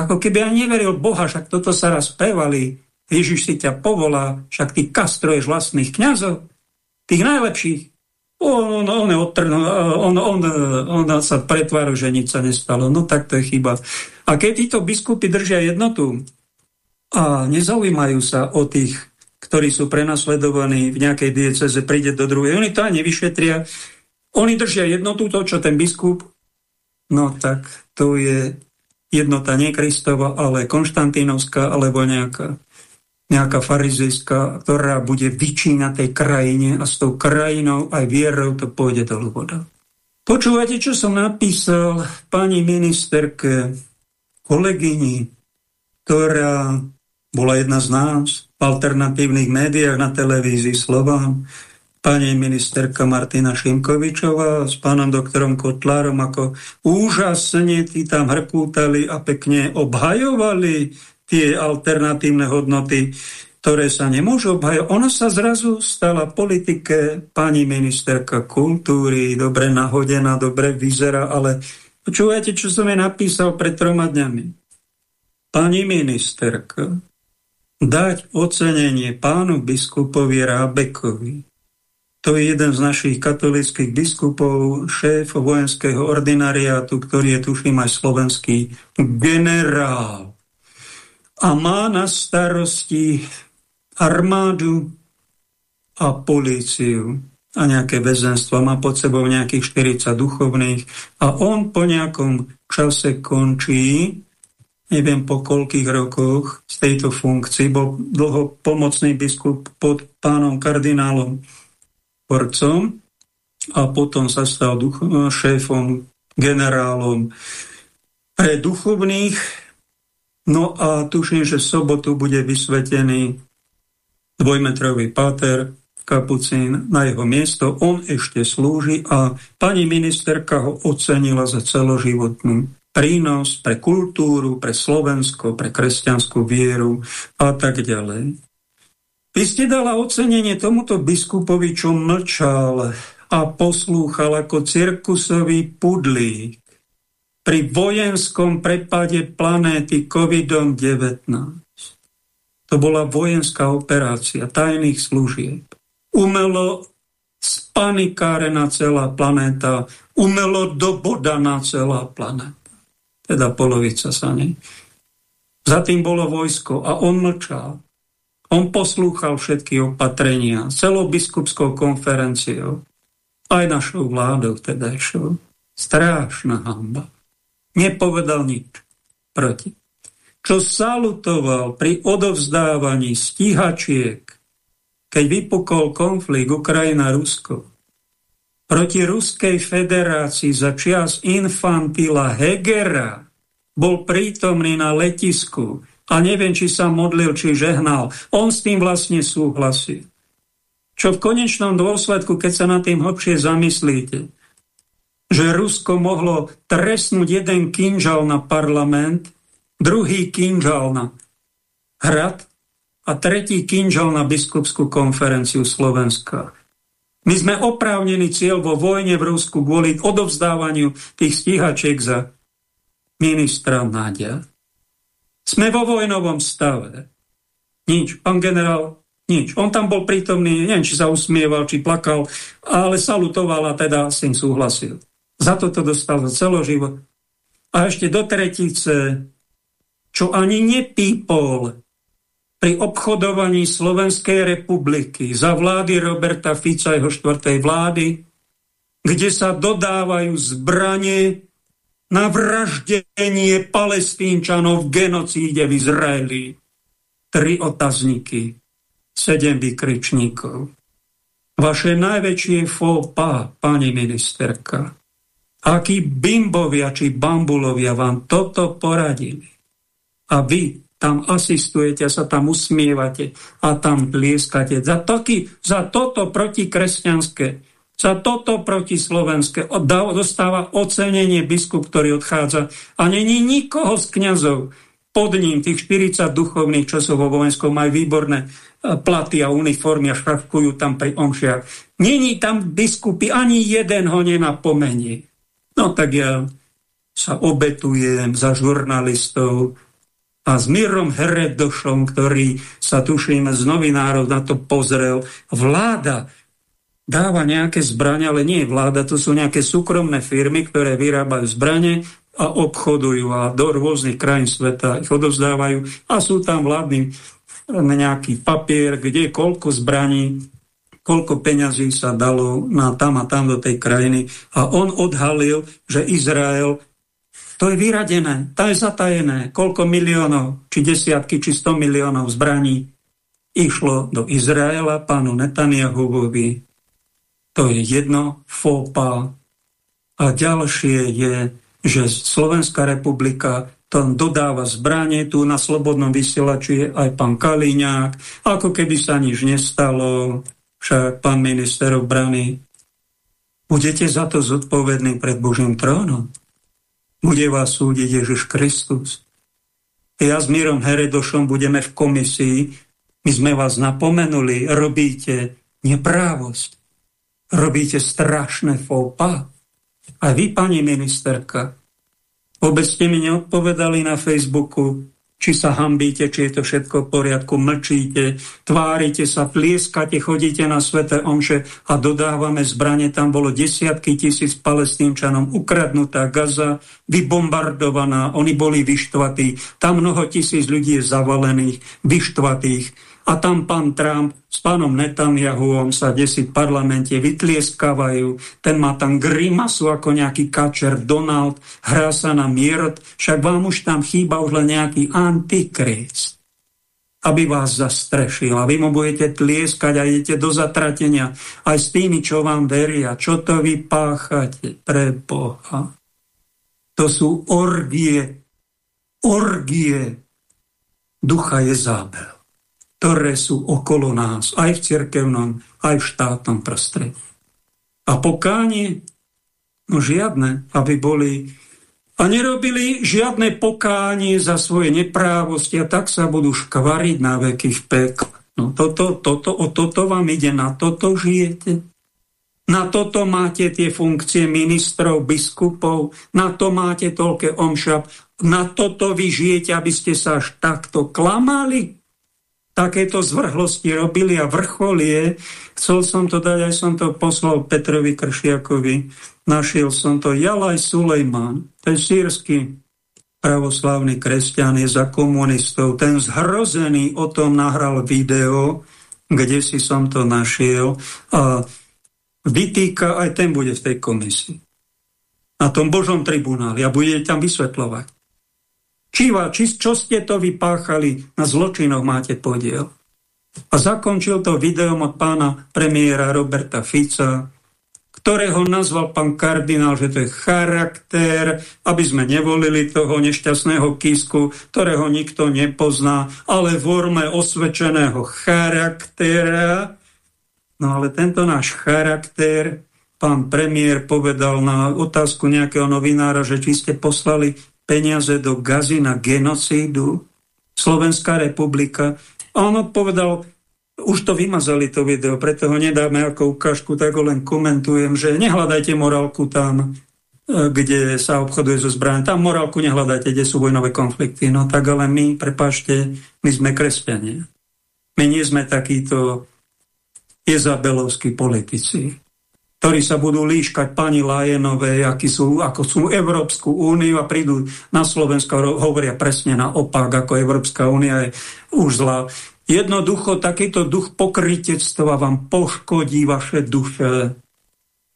ako keby ani neveril Boha, však toto sa raz spevali, Ježiš si ťa povolá, však ty kastruješ vlastných kňazov, tých najlepších. On, on, on, on, on, on, sa pretvára, že nič sa nestalo. No tak to je chyba. A keď títo biskupy držia jednotu a nezaujímajú sa o tých, ktorí sú prenasledovaní v nejakej dieceze, príde do druhej, oni to ani nevyšetria, oni držia jednotu, to, čo ten biskup, no tak to je jednota nie Kristova, ale konštantínovská, alebo nejaká, nejaká farizejská, ktorá bude vyčínať tej krajine a s tou krajinou aj vierou to pôjde do voda. Počúvate, čo som napísal pani ministerke, kolegyni, ktorá bola jedna z nás v alternatívnych médiách na televízii Slovám, pani ministerka Martina Šimkovičová s pánom doktorom Kotlárom ako úžasne tí tam hrkútali a pekne obhajovali tie alternatívne hodnoty, ktoré sa nemôžu obhajovať. Ona sa zrazu stala politike, pani ministerka kultúry, dobre nahodená, dobre vyzerá, ale počúvajte, čo som jej napísal pred troma dňami. Pani ministerka, dať ocenenie pánu biskupovi Rábekovi, to je jeden z našich katolických biskupov, šéf vojenského ordinariátu, ktorý je tuším aj slovenský generál. A má na starosti armádu a políciu a nejaké väzenstvo. Má pod sebou nejakých 40 duchovných a on po nejakom čase končí, neviem po koľkých rokoch z tejto funkcii, bol dlho pomocný biskup pod pánom kardinálom porcom a potom sa stal duch, šéfom, generálom pre duchovných. No a tuším, že v sobotu bude vysvetený dvojmetrový páter Kapucín na jeho miesto. On ešte slúži a pani ministerka ho ocenila za celoživotnú prínos pre kultúru, pre Slovensko, pre kresťanskú vieru a tak ďalej. Vy ste dala ocenenie tomuto biskupovi, čo mlčal a poslúchal ako cirkusový pudlík pri vojenskom prepade planéty COVID-19. To bola vojenská operácia tajných služieb umelo spanikárená celá planéta, umelo dobodaná celá planéta. Teda polovica sa ne. Za tým bolo vojsko a on mlčal. On poslúchal všetky opatrenia celou biskupskou konferenciou, aj našou vládou vtedajšou. Strášna hamba. Nepovedal nič proti. Čo salutoval pri odovzdávaní stíhačiek keď vypukol konflikt Ukrajina-Rusko, proti Ruskej federácii za čias infantila Hegera bol prítomný na letisku a neviem, či sa modlil, či žehnal. On s tým vlastne súhlasí. Čo v konečnom dôsledku, keď sa na tým hlbšie zamyslíte, že Rusko mohlo trestnúť jeden kinžal na parlament, druhý kinžal na hrad, a tretí kinžal na biskupskú konferenciu Slovenska. My sme oprávnení cieľ vo vojne v Rusku kvôli odovzdávaniu tých stíhačiek za ministra Nádia. Sme vo vojnovom stave. Nič. Pán generál, nič. On tam bol prítomný, neviem, či sa usmieval, či plakal, ale salutoval a teda s tým súhlasil. Za to to dostal za celoživot. A ešte do tretice, čo ani nepípol, pri obchodovaní Slovenskej republiky za vlády Roberta Fica jeho štvrtej vlády, kde sa dodávajú zbranie na vraždenie palestínčanov v genocíde v Izraeli. Tri otazníky, sedem vykričníkov. Vaše najväčšie fópa, pani ministerka, akí bimbovia či bambulovia vám toto poradili. A vy, tam asistujete sa tam usmievate a tam tlieskate. Za, toky, za toto protikresťanské, za toto protislovenské dostáva ocenenie biskup, ktorý odchádza a není nikoho z kňazov pod ním, tých 40 duchovných, čo sú vo vojenskom, majú výborné e, platy a uniformy a šrafkujú tam pri omšiach. Není tam biskupy, ani jeden ho nenapomenie. No tak ja sa obetujem za žurnalistov, a s Mírom Heredošom, ktorý sa tuším z novinárov na to pozrel, vláda dáva nejaké zbranie, ale nie vláda, to sú nejaké súkromné firmy, ktoré vyrábajú zbranie a obchodujú a do rôznych krajín sveta ich odovzdávajú a sú tam vládny nejaký papier, kde koľko zbraní, koľko peňazí sa dalo na tam a tam do tej krajiny. A on odhalil, že Izrael to je vyradené, to je zatajené. Koľko miliónov, či desiatky, či sto miliónov zbraní išlo do Izraela pánu Netanyahuvovi. To je jedno fópa. A ďalšie je, že Slovenská republika tam dodáva zbranie, tu na Slobodnom vysielači je aj pán Kaliňák, ako keby sa nič nestalo, však pán minister obrany. Budete za to zodpovední pred Božím trónom? Bude vás súdiť Ježiš Kristus. Ja s Mírom Heredošom budeme v komisii, my sme vás napomenuli, robíte neprávosť, robíte strašné fópa. A vy, pani ministerka, vôbec ste mi neodpovedali na Facebooku, či sa hambíte, či je to všetko v poriadku, mlčíte, tvárite sa, tlieskate, chodíte na sveté omše a dodávame zbranie. Tam bolo desiatky tisíc palestínčanom, ukradnutá Gaza, vybombardovaná, oni boli vyštvatí. Tam mnoho tisíc ľudí je zavalených, vyštvatých a tam pán Trump s pánom Netanyahuom sa desi v parlamente vytlieskávajú. Ten má tam grimasu ako nejaký kačer Donald, hrá sa na miert, však vám už tam chýba už len nejaký antikrist aby vás zastrešil. A vy mu budete tlieskať a idete do zatratenia aj s tými, čo vám veria. Čo to vy páchate pre Boha? To sú orgie, orgie ducha Jezábel, ktoré sú okolo nás, aj v cirkevnom, aj v štátnom prostredí. A pokánie, no žiadne, aby boli a nerobili žiadne pokánie za svoje neprávosti a tak sa budú škvariť na veky v pekle. No toto, toto, o toto vám ide, na toto žijete. Na toto máte tie funkcie ministrov, biskupov, na to máte toľké omšap, na toto vy žijete, aby ste sa až takto klamali. Takéto zvrhlosti robili a vrchol je, chcel som to dať, aj som to poslal Petrovi Kršiakovi, našiel som to, Jalaj Sulejman, je sírsky pravoslavný kresťan, je za komunistov, ten zhrozený o tom nahral video, kde si som to našiel. A vytýka, aj ten bude v tej komisii. Na tom Božom tribunáli a budete tam vysvetľovať. Či, či, čo ste to vypáchali, na zločinoch máte podiel. A zakončil to videom od pána premiéra Roberta Fica, ktorého nazval pán kardinál, že to je charakter, aby sme nevolili toho nešťastného kisku, ktorého nikto nepozná, ale v osvedčeného charaktera. No ale tento náš charakter, pán premiér povedal na otázku nejakého novinára, že či ste poslali peniaze do gazy na genocídu, Slovenská republika. A on odpovedal, už to vymazali to video, preto ho nedáme ako ukážku, tak ho len komentujem, že nehľadajte morálku tam, e, kde sa obchoduje so zbraním. Tam morálku nehľadajte, kde sú vojnové konflikty. No tak ale my, prepáčte, my sme kresťania. My nie sme takíto jezabelovskí politici, ktorí sa budú líškať pani Lajenovej, aký sú, ako sú Európsku úniu a prídu na Slovensko hovoria presne naopak, ako Európska únia je už zlá. Jednoducho takýto duch pokrytectva vám poškodí vaše duše,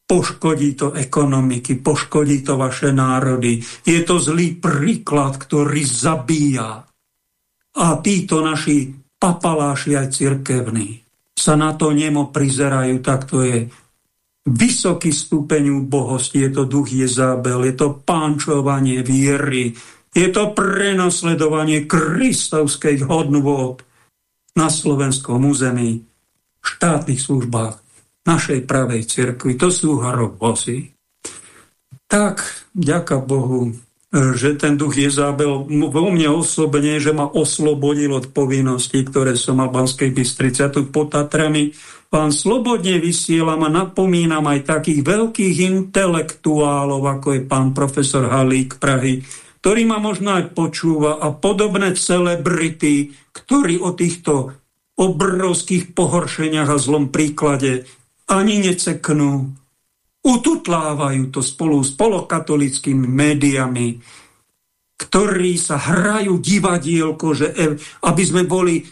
poškodí to ekonomiky, poškodí to vaše národy. Je to zlý príklad, ktorý zabíja. A títo naši papaláši aj cirkevní sa na to nemo prizerajú, tak to je vysoký stupeň bohosti, je to duch Jezábel, je to pánčovanie viery, je to prenasledovanie kristovských hodnôt, na slovenskom území, v štátnych službách, našej pravej cirkvi. To sú hrobozy. Tak, ďaká Bohu, že ten duch Jezábel vo mne osobne, že ma oslobodil od povinností, ktoré som mal v Banskej Bystrici a tu pod Tatrami. Pán slobodne vysielam a napomínam aj takých veľkých intelektuálov, ako je pán profesor Halík Prahy, ktorý ma možno aj počúva a podobné celebrity, ktorí o týchto obrovských pohoršeniach a zlom príklade ani neceknú. Ututlávajú to spolu s polokatolickými médiami, ktorí sa hrajú divadielko, že aby sme boli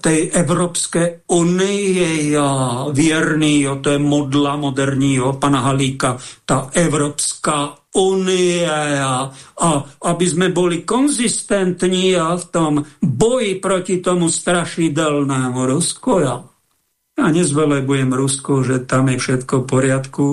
tej Európske unie ja, vierný, jo, to je modla moderního pana Halíka, tá Európska unie a, a aby sme boli konzistentní a v tom boji proti tomu strašidelnému Rusku. Ja, ja nezvelebujem Rusko, že tam je všetko v poriadku.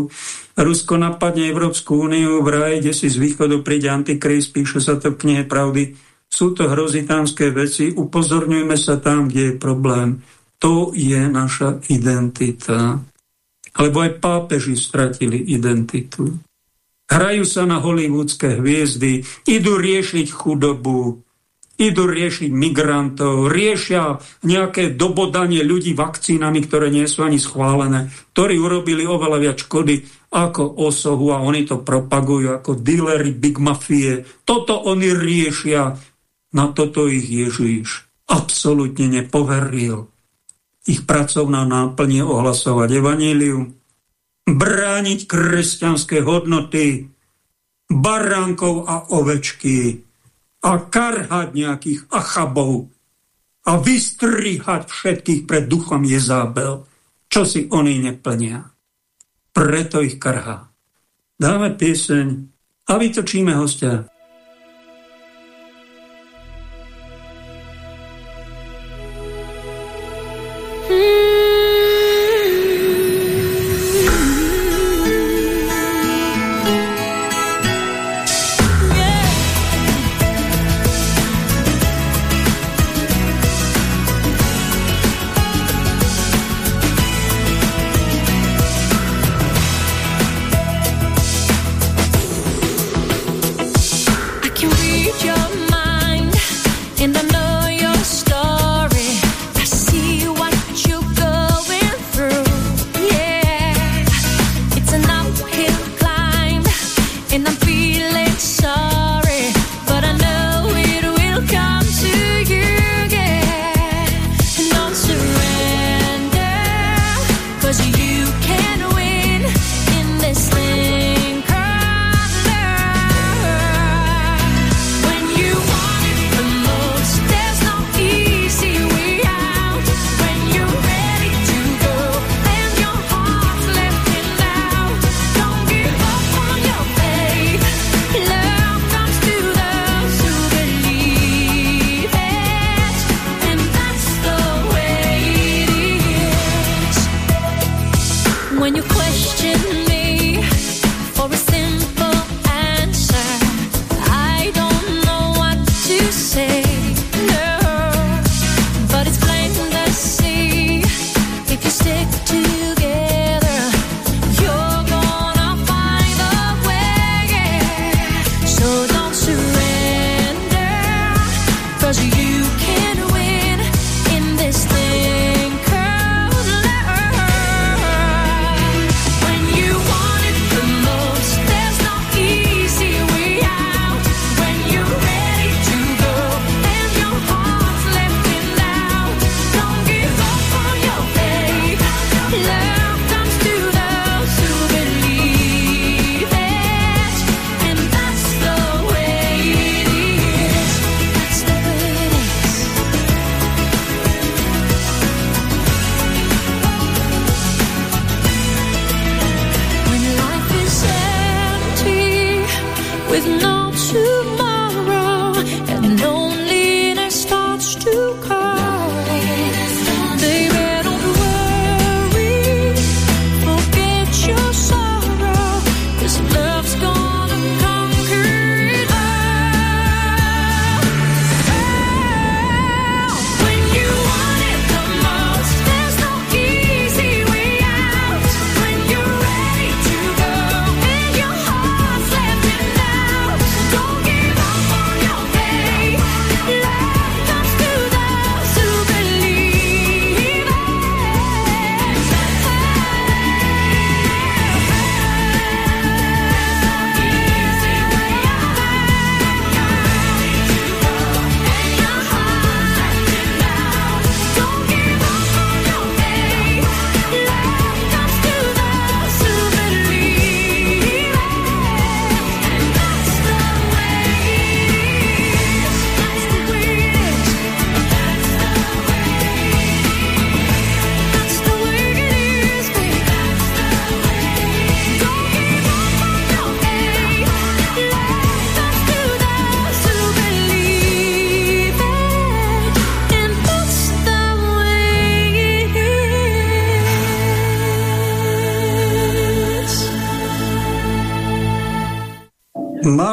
Rusko napadne Európsku úniu, vraj, kde si z východu príde Antikrist, píše sa to knihe Pravdy. Sú to hrozitánske veci, upozorňujme sa tam, kde je problém. To je naša identita. Alebo aj pápeži stratili identitu. Hrajú sa na hollywoodske hviezdy, idú riešiť chudobu, idú riešiť migrantov, riešia nejaké dobodanie ľudí vakcínami, ktoré nie sú ani schválené, ktorí urobili oveľa viac škody ako osohu a oni to propagujú ako dealery big mafie. Toto oni riešia, na toto ich Ježiš absolútne nepoveril. Ich pracovná náplň je ohlasovať evanílium, brániť kresťanské hodnoty baránkov a ovečky a karhať nejakých achabov a vystrihať všetkých pred duchom Jezábel, čo si oni neplnia. Preto ich karhá. Dáme pieseň a vytočíme hostia.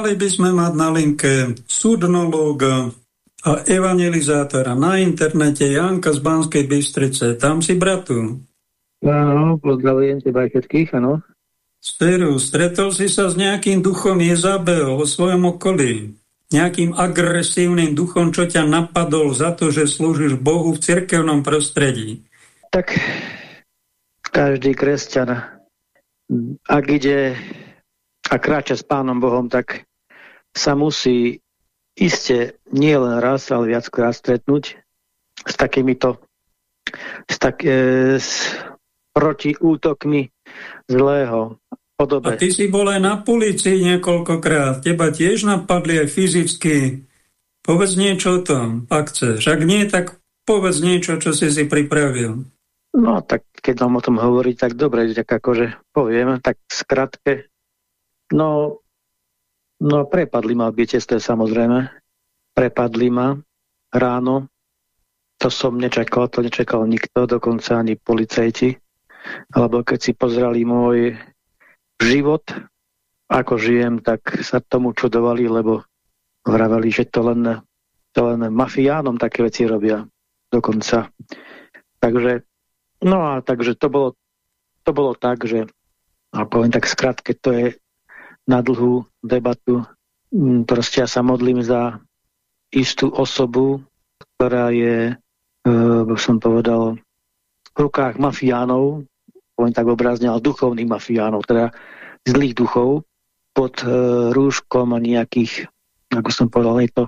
Mali by sme mať na linke sudnológa a evangelizátora na internete Janka z Banskej Bystrice. Tam si bratu. Áno, pozdravujem teba všetkých, áno. Steru, stretol si sa s nejakým duchom Jezabel vo svojom okolí? Nejakým agresívnym duchom, čo ťa napadol za to, že slúžiš Bohu v cirkevnom prostredí? Tak každý kresťan, ak ide a kráča s Pánom Bohom, tak sa musí iste nie len raz, ale viackrát stretnúť s takýmito s, tak, e, s protiútokmi zlého podobe. A ty si bol aj na policii niekoľkokrát. Teba tiež napadli aj fyzicky. Povedz niečo o tom, ak chceš. Ak nie, tak povedz niečo, čo si si pripravil. No, tak keď vám o tom hovorí, tak dobre, tak akože poviem, tak skratke No, no prepadli ma v Bieteste samozrejme. Prepadli ma ráno. To som nečakal, to nečakal nikto, dokonca ani policajti. Alebo keď si pozreli môj život, ako žijem, tak sa tomu čudovali, lebo vraveli, že to len, to len mafiánom také veci robia dokonca. Takže, no a takže to bolo, to bolo tak, že a poviem tak skratke, to je na dlhú debatu. Mm, proste ja sa modlím za istú osobu, ktorá je, e, som povedal, v rukách mafiánov, poviem tak obrazne, ale duchovných mafiánov, teda zlých duchov, pod e, rúškom nejakých, ako som povedal, je to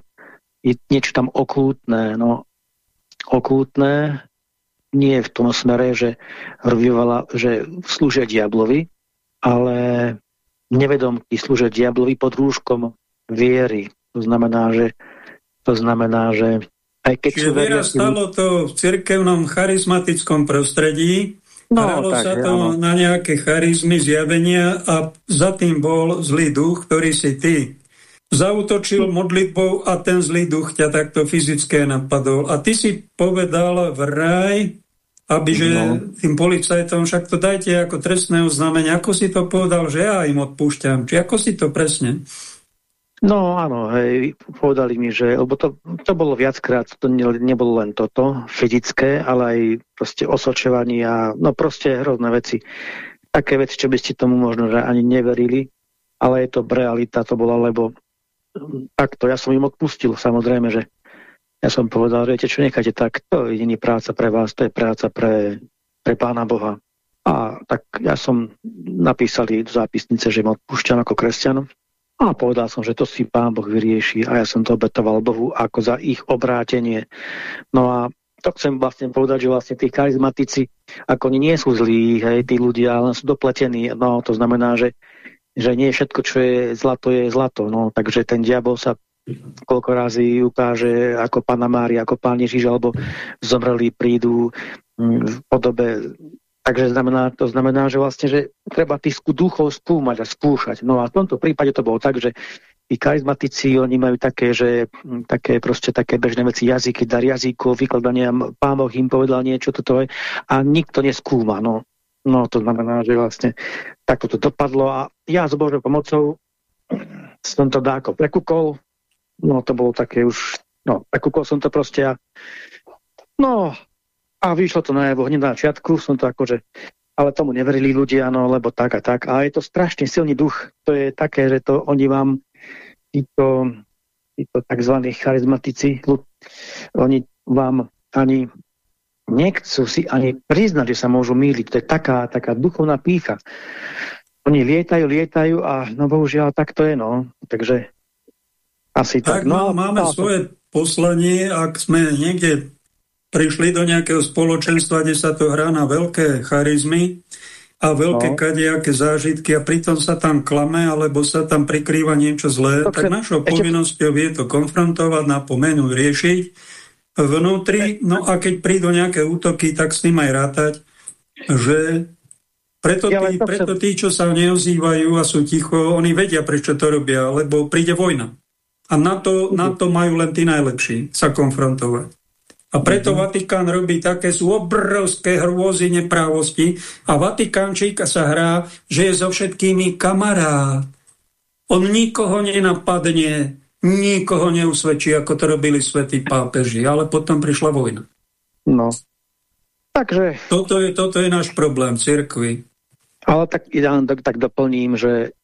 je niečo tam okultné, no okultné nie v tom smere, že, že slúžia diablovi, ale nevedomky slúžia diablovi pod rúškom viery. To znamená, že, to znamená, že aj keď Čiže vyrastalo to v cirkevnom charizmatickom prostredí, No, Hralo tak, sa to áno. na nejaké charizmy, zjavenia a za tým bol zlý duch, ktorý si ty zautočil modlitbou a ten zlý duch ťa takto fyzické napadol. A ty si povedal vraj, aby že no. tým policajtom, však to dajte ako trestné oznámenie, ako si to povedal, že ja im odpúšťam, či ako si to presne? No áno, hej, povedali mi, že, lebo to, to bolo viackrát, to ne, nebolo len toto, fyzické, ale aj proste osočovanie a no proste hrozné veci. Také veci, čo by ste tomu možno že ani neverili, ale je to realita, to bola, lebo takto, ja som im odpustil, samozrejme, že ja som povedal, viete čo, nechajte tak, to je nie práca pre vás, to je práca pre, pre Pána Boha. A tak ja som napísali do zápisnice, že im odpúšťam ako kresťanom. A povedal som, že to si Pán Boh vyrieši a ja som to obetoval Bohu ako za ich obrátenie. No a to chcem vlastne povedať, že vlastne tí charizmatici, ako oni nie sú zlí, hej, tí ľudia, len sú dopletení. No to znamená, že, že nie všetko, čo je zlato, je zlato. No, takže ten diabol sa koľko razy ukáže ako Pána Mária, ako Pán Ježiš, alebo zomreli prídu mm, v podobe Takže znamená, to znamená, že vlastne, že treba tých duchov skúmať a skúšať. No a v tomto prípade to bolo tak, že tí charizmatici, oni majú také, že mm, také proste také bežné veci, jazyky, dar jazykov, vykladania, pán Boh im povedal niečo, toto je, a nikto neskúma. No, no to znamená, že vlastne takto to dopadlo a ja s Božou pomocou som to dáko prekúkol, no to bolo také už, no prekúkol som to proste a no a vyšlo to na hneď na začiatku, som to akože, ale tomu neverili ľudia, no lebo tak a tak. A je to strašne silný duch, to je také, že to oni vám, títo, títo tzv. charizmatici, oni vám ani nechcú si ani priznať, že sa môžu míliť. To je taká, taká duchovná pícha. Oni lietajú, lietajú a no bohužiaľ tak to je, no. Takže asi tak. tak no, máme to... svoje poslanie, ak sme niekde prišli do nejakého spoločenstva, kde sa to hrá na veľké charizmy a veľké no. kadejaké zážitky a pritom sa tam klame alebo sa tam prikrýva niečo zlé, to tak našou ešte... povinnosťou je to konfrontovať, napomenúť, riešiť vnútri, no a keď prídu nejaké útoky, tak s tým aj rátať, že preto tí, preto tí, čo sa neozývajú a sú ticho, oni vedia, prečo to robia, lebo príde vojna. A na to, na to majú len tí najlepší sa konfrontovať. A preto mm-hmm. Vatikán robí také sú obrovské hrôzy neprávosti a Vatikánčíka sa hrá, že je so všetkými kamarát. On nikoho nenapadne, nikoho neusvedčí, ako to robili svätí pápeži, ale potom prišla vojna. No. Takže... Toto je, toto je náš problém, cirkvi. Ale tak, ja tak doplním, že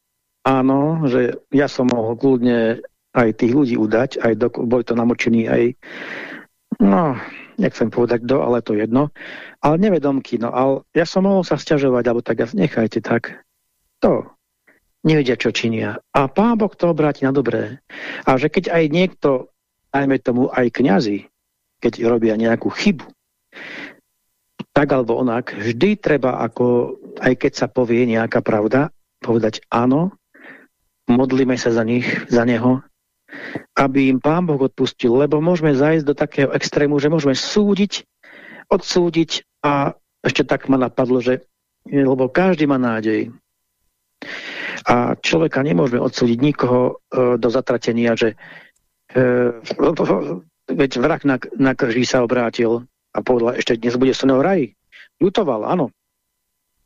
áno, že ja som mohol kľudne aj tých ľudí udať, aj do, boli to namočení aj No, nechcem povedať kto, ale to jedno. Ale nevedomky, no, ale ja som mohol sa sťažovať, alebo tak, nechajte tak. To nevedia, čo činia. A Pán Boh to obráti na dobré. A že keď aj niekto, najmä tomu aj kňazi, keď robia nejakú chybu, tak alebo onak, vždy treba, ako, aj keď sa povie nejaká pravda, povedať áno, modlíme sa za nich, za neho, aby im Pán Boh odpustil, lebo môžeme zajsť do takého extrému, že môžeme súdiť, odsúdiť a ešte tak ma napadlo, že lebo každý má nádej. A človeka nemôžeme odsúdiť nikoho e, do zatratenia, že e, veď vrah na, na krží sa obrátil a povedal, ešte dnes bude so mnou raj. Ľutoval, áno.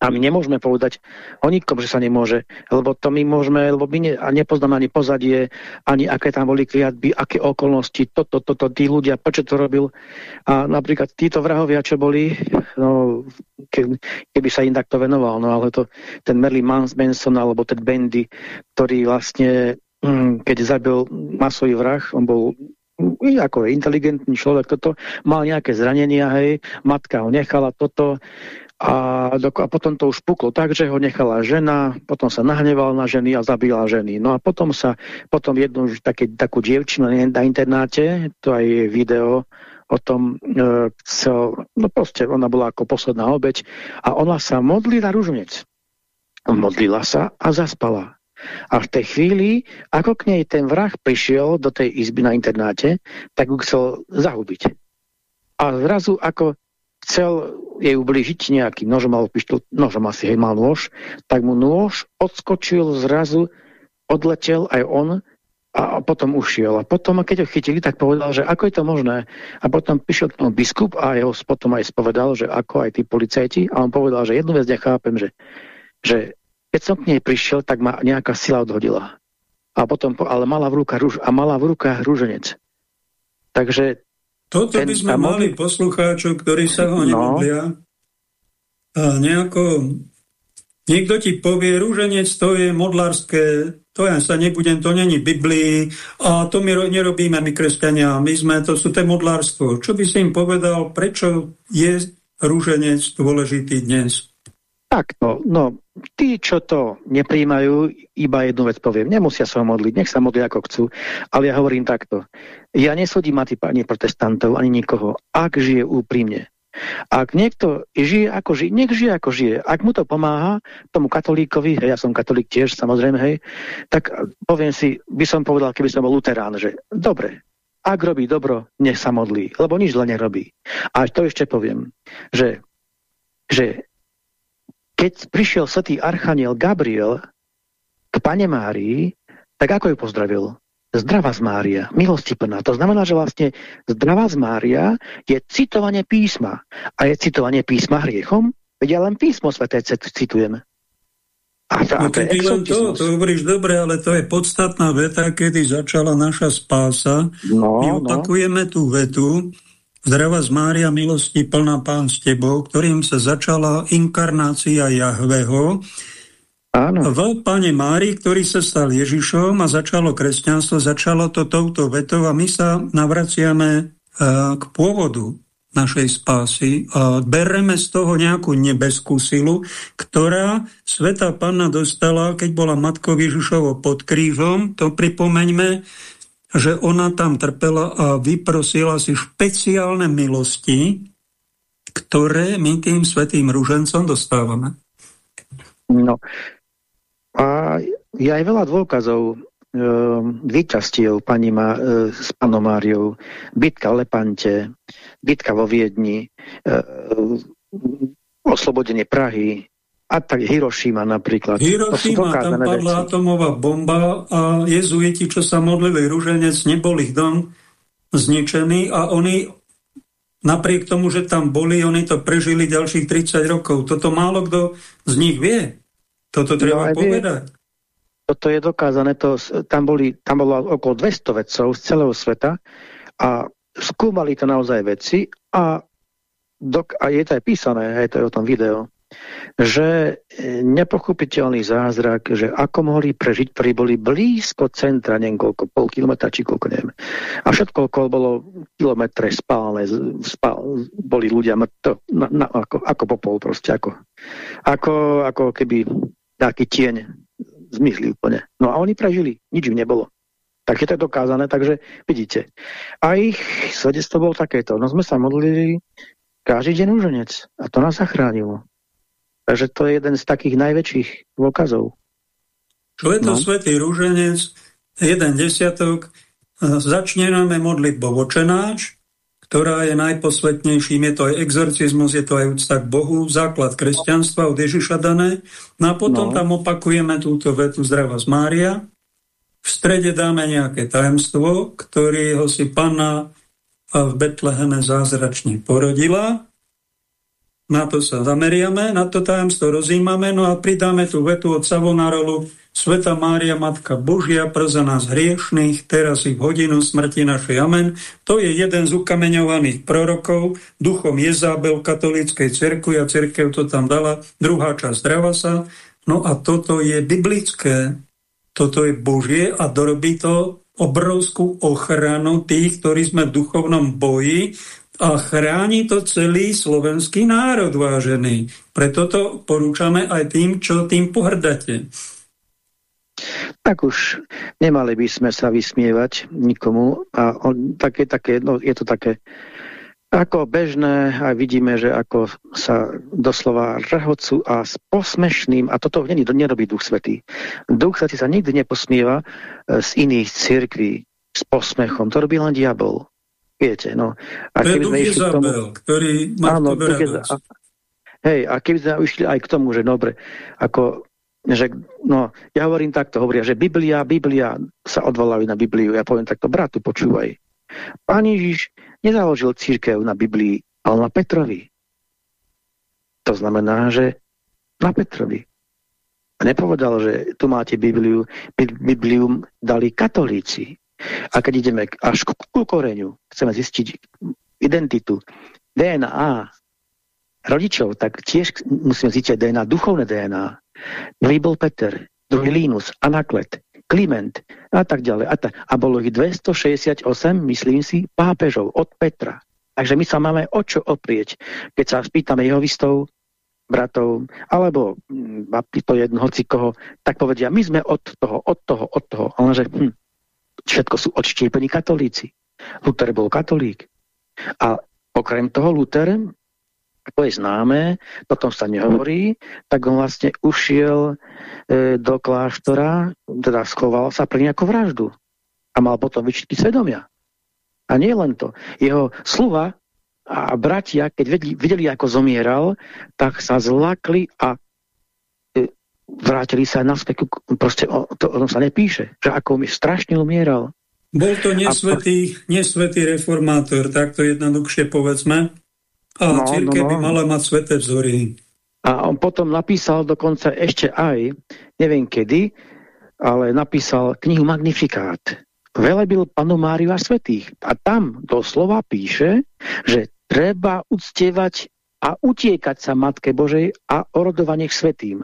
A my nemôžeme povedať o nikom, že sa nemôže, lebo to my môžeme, lebo my ne, a nepoznáme ani pozadie, ani aké tam boli kliatby, aké okolnosti, toto, toto, to, tí ľudia, prečo to robil. A napríklad títo vrahovia, čo boli, no, ke, keby sa im takto venoval, no ale to ten Merlin Manson alebo ten Bendy, ktorý vlastne, hm, keď zabil masový vrah, on bol ako inteligentný človek, toto, mal nejaké zranenia, hej, matka ho nechala, toto, a, a potom to už puklo tak, že ho nechala žena, potom sa nahneval na ženy a zabila ženy. No a potom sa, potom jednu také, takú dievčinu na internáte, to aj je video o tom, e, chcel, no proste ona bola ako posledná obeď a ona sa modlí na ružnec. Modlila sa a zaspala. A v tej chvíli, ako k nej ten vrah prišiel do tej izby na internáte, tak ju chcel zahubiť. A zrazu ako chcel jej ubližiť nejaký nožom alebo pištol, nožom asi hej, mal nôž, tak mu nôž odskočil zrazu, odletel aj on a potom ušiel. A potom, keď ho chytili, tak povedal, že ako je to možné. A potom prišiel k tomu biskup a jeho potom aj spovedal, že ako aj tí policajti. A on povedal, že jednu vec nechápem, že, že keď som k nej prišiel, tak ma nejaká sila odhodila. A potom, ale mala v a mala v rukách rúženec. Takže... Toto by sme mali poslucháčov, ktorí sa ho no. nemodlia. A nejako Niekto ti povie, rúženec to je modlárske, to ja sa nebudem, to není Biblii a to my nerobíme my kresťania, my sme, to sú to modlárstvo. Čo by si im povedal, prečo je rúženec dôležitý dnes? Takto, no, tí, čo to nepríjmajú, iba jednu vec poviem, nemusia sa modliť, nech sa modlia ako chcú, ale ja hovorím takto. Ja nesúdim ani protestantov, ani nikoho, ak žije úprimne. Ak niekto žije ako žije, nech žije ako žije. Ak mu to pomáha, tomu katolíkovi, hej, ja som katolík tiež, samozrejme, hej, tak poviem si, by som povedal, keby som bol luterán, že dobre, ak robí dobro, nech sa modlí, lebo nič zle nerobí. A to ešte poviem, že, že keď prišiel svetý archaniel Gabriel k pane Márii, tak ako ju pozdravil? zdravá z Mária, milosti plná. To znamená, že vlastne zdravá z Mária je citovanie písma. A je citovanie písma hriechom? Veď ja len písmo sveté citujeme. A to, no, to, len to, to hovoríš dobre, ale to je podstatná veta, kedy začala naša spása. No, My no. opakujeme no. tú vetu, Zdravá z Mária, milosti plná Pán s Tebou, ktorým sa začala inkarnácia Jahveho, Áno. V Pane Mári, ktorý sa stal Ježišom a začalo kresťanstvo, začalo to touto vetou a my sa navraciame e, k pôvodu našej spásy a bereme z toho nejakú nebeskú silu, ktorá Sveta Panna dostala, keď bola Matkou Ježišovo pod krížom, to pripomeňme, že ona tam trpela a vyprosila si špeciálne milosti, ktoré my tým svetým rúžencom dostávame. No, a je aj veľa dôkazov e, výčastiev pani ma, e, s panom Máriou, bitka Lepante, bitka vo Viedni, e, oslobodenie Prahy, a tak Hirošima napríklad. Hirošima, tam padla veci. atomová bomba a jezuiti, čo sa modlili rúženec, nebol ich dom zničený a oni napriek tomu, že tam boli, oni to prežili ďalších 30 rokov. Toto málo kto z nich vie. Toto treba no, povedať. Toto je dokázané, to, tam, boli, tam bolo okolo 200 vedcov z celého sveta a skúmali to naozaj veci a, dok a je to aj písané, aj to je o tom video, že e, nepochopiteľný zázrak, že ako mohli prežiť, ktorí boli blízko centra, neviem koľko, pol kilometra, či koľko, neviem. A všetko okolo bolo kilometre spálne, spál, boli ľudia na, ako, ako popol proste, ako, ako, ako keby taký tieň zmizli úplne. No a oni prežili, nič im nebolo. Tak je to dokázané, takže vidíte. A ich svedectvo bolo takéto. No sme sa modlili každý deň úženec a to nás zachránilo. Takže to je jeden z takých najväčších dôkazov. Čo je to no. svetý rúženec, jeden desiatok, začneme modlitbou očenáč, ktorá je najposvetnejším, je to aj exorcizmus, je to aj úcta k Bohu, základ kresťanstva od Ježiša dané. No a potom no. tam opakujeme túto vetu Zdravá z Mária. V strede dáme nejaké tajemstvo, ktorého si Panna v Betleheme zázračne porodila. Na to sa zameriame, na to tajemstvo rozímame, no a pridáme tú vetu od Savonarolu, Sveta Mária, Matka Božia, prza nás hriešných, teraz i v hodinu smrti našej. Amen. To je jeden z ukameňovaných prorokov, duchom Jezábel katolíckej cerkvi a cerkev to tam dala, druhá časť Dravasa. No a toto je biblické, toto je Božie a dorobí to obrovskú ochranu tých, ktorí sme v duchovnom boji a chráni to celý slovenský národ, vážený. Preto to porúčame aj tým, čo tým pohrdate tak už nemali by sme sa vysmievať nikomu a on, také, také, no, je to také ako bežné a vidíme, že ako sa doslova rehocú a s posmešným, a toto není, nerobí Duch Svetý. Duch Svetý sa nikdy neposmieva e, z iných cirkví s posmechom. To robí len diabol. Viete, no. A to je Duch Izabel, tomu, ktorý má áno, Hej, a keby sme išli aj k tomu, že dobre, ako že no, ja hovorím takto, hovoria, že Biblia, Biblia sa odvolávajú na Bibliu. Ja poviem takto, bratu, počúvaj. Pán Ježiš nezaložil církev na Biblii, ale na Petrovi. To znamená, že na Petrovi. A nepovedal, že tu máte Bibliu, Biblium dali katolíci. A keď ideme až k, k koreňu, chceme zistiť identitu, DNA rodičov, tak tiež musíme zistiť DNA, duchovné DNA. Prvý bol Peter, druhý Linus, Anaklet, Kliment a tak ďalej. A, tak. a bolo ich 268, myslím si, pápežov od Petra. Takže my sa máme o čo oprieť. Keď sa spýtame jeho vystov, bratov, alebo hm, to jedno, hoci koho, tak povedia, my sme od toho, od toho, od toho. Ale že hm, všetko sú odštiepení katolíci. Luther bol katolík. A okrem toho Luther, to je známe, potom sa nehovorí, tak on vlastne ušiel e, do kláštora, teda schoval sa pre nejakú vraždu. A mal potom vyčitky svedomia. A nie len to. Jeho sluha a bratia, keď vedeli, videli, ako zomieral, tak sa zlakli a vrátili sa naspäť. Proste o, to o tom sa nepíše, že ako mi strašne umieral. Bol to nesvetý, a... nesvetý reformátor, tak to jednoduchšie povedzme. A no, církev no, no. by mala mať sveté vzory. A on potom napísal dokonca ešte aj, neviem kedy, ale napísal knihu Magnifikát. Velebil panu Máriu a svetých. A tam doslova píše, že treba uctievať a utiekať sa Matke Božej a orodovanie k svetým.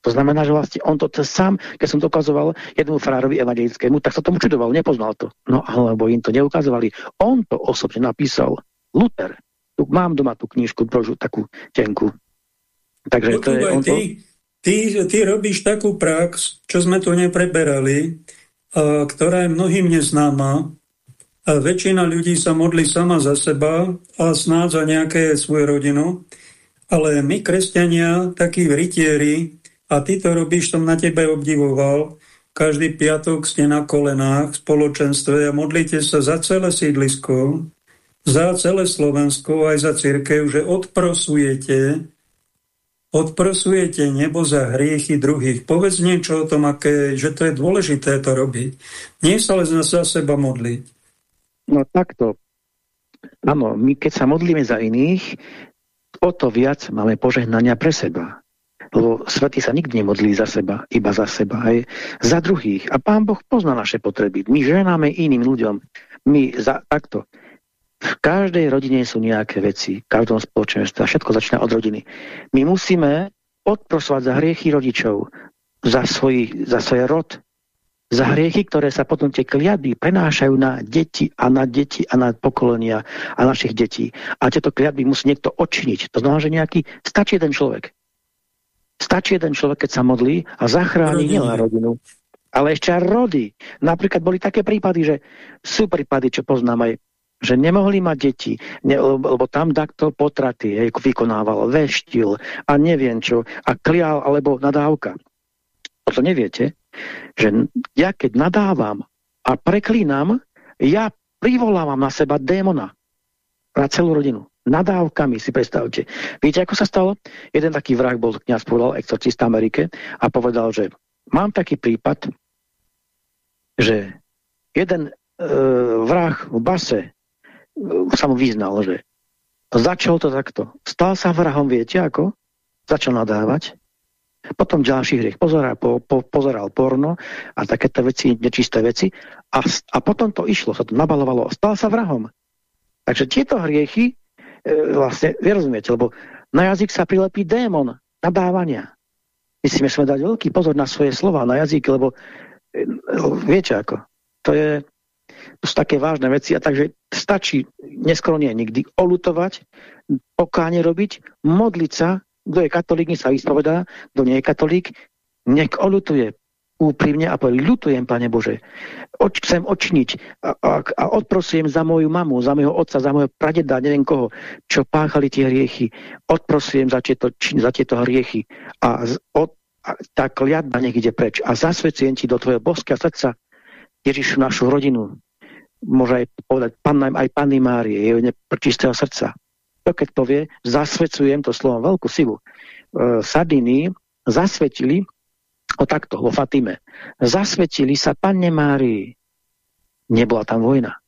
To znamená, že vlastne on to sám, keď som dokazoval jednému frárovi evangelickému, tak sa tomu čudoval, nepoznal to. No alebo im to neukazovali. On to osobne napísal. Luther. Tu, mám doma tú knižku, brožu, takú tenku. Takže to je on to... ty, ty robíš takú prax, čo sme tu nepreberali, a, ktorá je mnohým neznáma, a väčšina ľudí sa modlí sama za seba a snáď za nejaké svoju rodinu, ale my, kresťania, takí rytieri, a ty to robíš, som na tebe obdivoval, každý piatok ste na kolenách v spoločenstve a modlíte sa za celé sídlisko, za celé Slovensko, aj za církev, že odprosujete, odprosujete nebo za hriechy druhých. Povedz niečo o tom, aké, že to je dôležité to robiť. Nie sa len za seba modliť. No takto. Áno, my keď sa modlíme za iných, o to viac máme požehnania pre seba. Lebo svetý sa nikdy nemodlí za seba, iba za seba, aj za druhých. A Pán Boh pozná naše potreby. My ženáme iným ľuďom. My za, takto. V každej rodine sú nejaké veci, v každom spoločenstve. Všetko začína od rodiny. My musíme odprosovať za hriechy rodičov, za, svoj, za svoj rod, za hriechy, ktoré sa potom tie kliatby prenášajú na deti a na deti a na pokolenia a našich detí. A tieto kliatby musí niekto odčiniť. To znamená, že nejaký, stačí jeden človek. Stačí jeden človek, keď sa modlí a zachráni nielen rodinu, ale ešte aj rody. Napríklad boli také prípady, že sú prípady, čo poznám aj, že nemohli mať deti, ne, lebo, tam takto potraty hej, vykonával, veštil a neviem čo, a klial alebo nadávka. To neviete, že ja keď nadávam a preklínam, ja privolávam na seba démona na celú rodinu. Nadávkami si predstavte. Viete, ako sa stalo? Jeden taký vrah bol, kniaz povedal, exorcista Amerike a povedal, že mám taký prípad, že jeden e, vrah v base e, sa mu vyznal, že začal to takto. Stal sa vrahom, viete ako? Začal nadávať potom ďalší hriech. Pozeral, po, po, pozeral porno a takéto veci, nečisté veci. A, a potom to išlo, sa to nabalovalo. Stal sa vrahom. Takže tieto hriechy, e, vlastne, vy rozumiete, lebo na jazyk sa prilepí démon nadávania. Musíme sme dať veľký pozor na svoje slova, na jazyk, lebo e, viete ako, to je to sú také vážne veci a takže stačí, neskoro nie nikdy, olutovať, pokáne robiť, modliť sa kto je katolík, nech sa vyspovedá, kto nie je katolík, nech olutuje úprimne a povie, ľutujem, Pane Bože, oč, chcem očniť a, a, a odprosujem za moju mamu, za môjho otca, za môjho pradeda, neviem koho, čo páchali tie hriechy. Odprosujem za tieto, či, za tieto hriechy a, od, a tá kliatba nech ide preč. A zasvecujem ti do tvojho boského srdca Ježišu našu rodinu. Môže aj povedať panna, aj Panny Márie, jeho čistého srdca to keď povie, zasvecujem to slovom veľkú silu. E, Sardiny zasvetili O takto, vo Fatime. Zasvetili sa Panne Márii. Nebola tam vojna.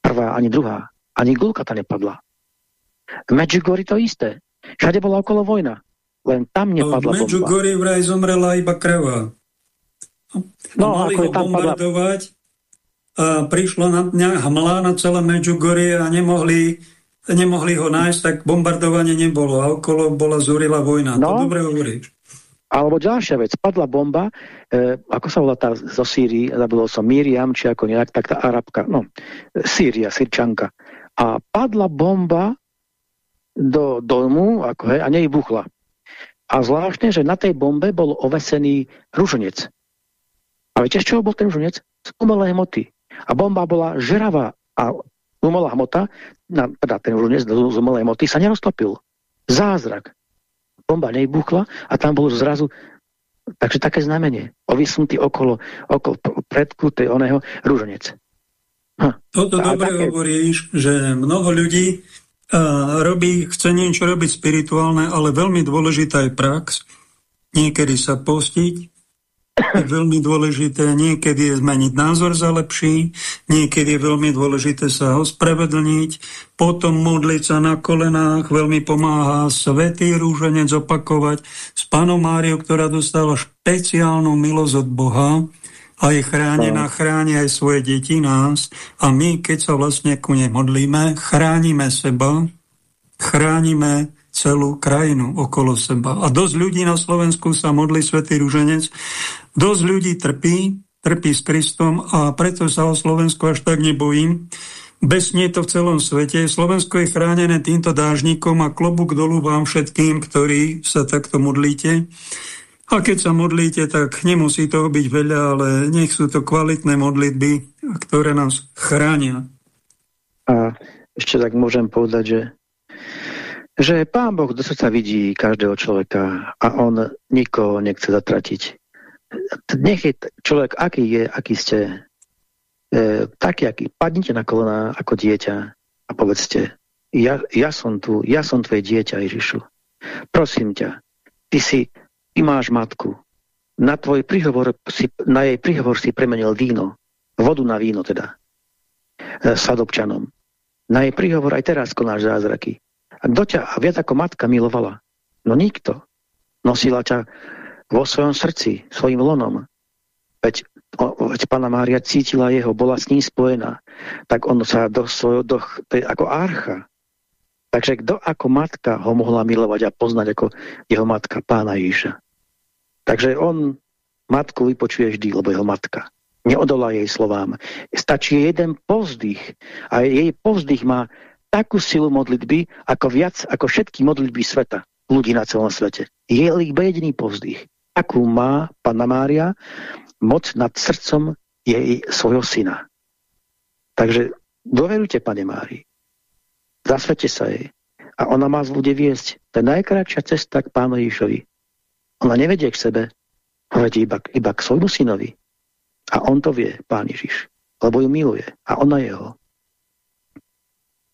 Prvá ani druhá. Ani gulka tam nepadla. V Medjugorje to isté. Všade bola okolo vojna. Len tam nepadla bomba. V Medjugorje vraj zomrela iba kreva. No, mali ho bombardovať padla... a prišlo na dňa hmla na celé Medjugorje a nemohli, nemohli ho nájsť, tak bombardovanie nebolo a okolo bola zúrila vojna. No, to dobre hovoríš. Alebo ďalšia vec, padla bomba, e, ako sa volá tá zo Sýrii, zabudol som Miriam, či ako nejak, tak tá arabka, no, Sýria, Sýrčanka. A padla bomba do domu, ako hej, a nevybuchla. A zvláštne, že na tej bombe bol ovesený ruženec. A viete, z čoho bol ten ruženec? Z umelej hmoty. A bomba bola žravá a umelá hmota, na, teda ten ruženec z umelej hmoty sa neroztopil. Zázrak bomba nebuchla a tam bolo zrazu takže také znamenie. Ovisnutý okolo, okolo predku tej oného rúženec. Toto a dobre také... hovoríš, že mnoho ľudí uh, robí, chce niečo robiť spirituálne, ale veľmi dôležitá je prax. Niekedy sa postiť, veľmi dôležité, niekedy je zmeniť názor za lepší, niekedy je veľmi dôležité sa ospravedlniť, potom modliť sa na kolenách, veľmi pomáha svetý rúženec opakovať s panou Máriou, ktorá dostala špeciálnu milosť od Boha a je chránená, chráni aj svoje deti nás. A my, keď sa vlastne ku nej modlíme, chránime seba, chránime celú krajinu okolo seba. A dosť ľudí na Slovensku sa modlí Svetý Rúženec, dosť ľudí trpí, trpí s Kristom a preto sa o Slovensku až tak nebojím. Besnie to v celom svete. Slovensko je chránené týmto dážnikom a klobúk dolu vám všetkým, ktorí sa takto modlíte. A keď sa modlíte, tak nemusí toho byť veľa, ale nech sú to kvalitné modlitby, ktoré nás chránia. A ešte tak môžem povedať, že že Pán Boh do srdca vidí každého človeka a on nikoho nechce zatratiť. Nech je človek, aký je, aký ste, e, taký, aký. Padnite na kolena ako dieťa a povedzte, ja, ja som tu, ja som tvoje dieťa, Ježišu. Prosím ťa, ty si, ty máš matku. Na tvoj príhovor si, na jej príhovor si premenil víno, vodu na víno teda, e, sadobčanom. Na jej príhovor aj teraz konáš zázraky. Kto ťa viac ako matka milovala? No nikto. Nosila ťa vo svojom srdci, svojim lonom. Veď, o, veď Pána Mária cítila jeho, bola s ním spojená. Tak on sa do svojho, do, to je ako archa. Takže kto ako matka ho mohla milovať a poznať ako jeho matka, pána Ježiša. Takže on matku vypočuje vždy, lebo jeho matka. Neodolá jej slovám. Stačí jeden povzdych a jej povzdych má takú silu modlitby, ako viac, ako všetky modlitby sveta, ľudí na celom svete. Je iba jediný povzdych. Akú má Panna Mária moc nad srdcom jej svojho syna. Takže dôverujte Pane Mári. Zasvete sa jej. A ona má bude viesť. To je najkračšia cesta k Pánu Ježišovi. Ona nevedie k sebe, vedie iba, iba k svojmu synovi. A on to vie, Pán Ježiš. Lebo ju miluje. A ona jeho.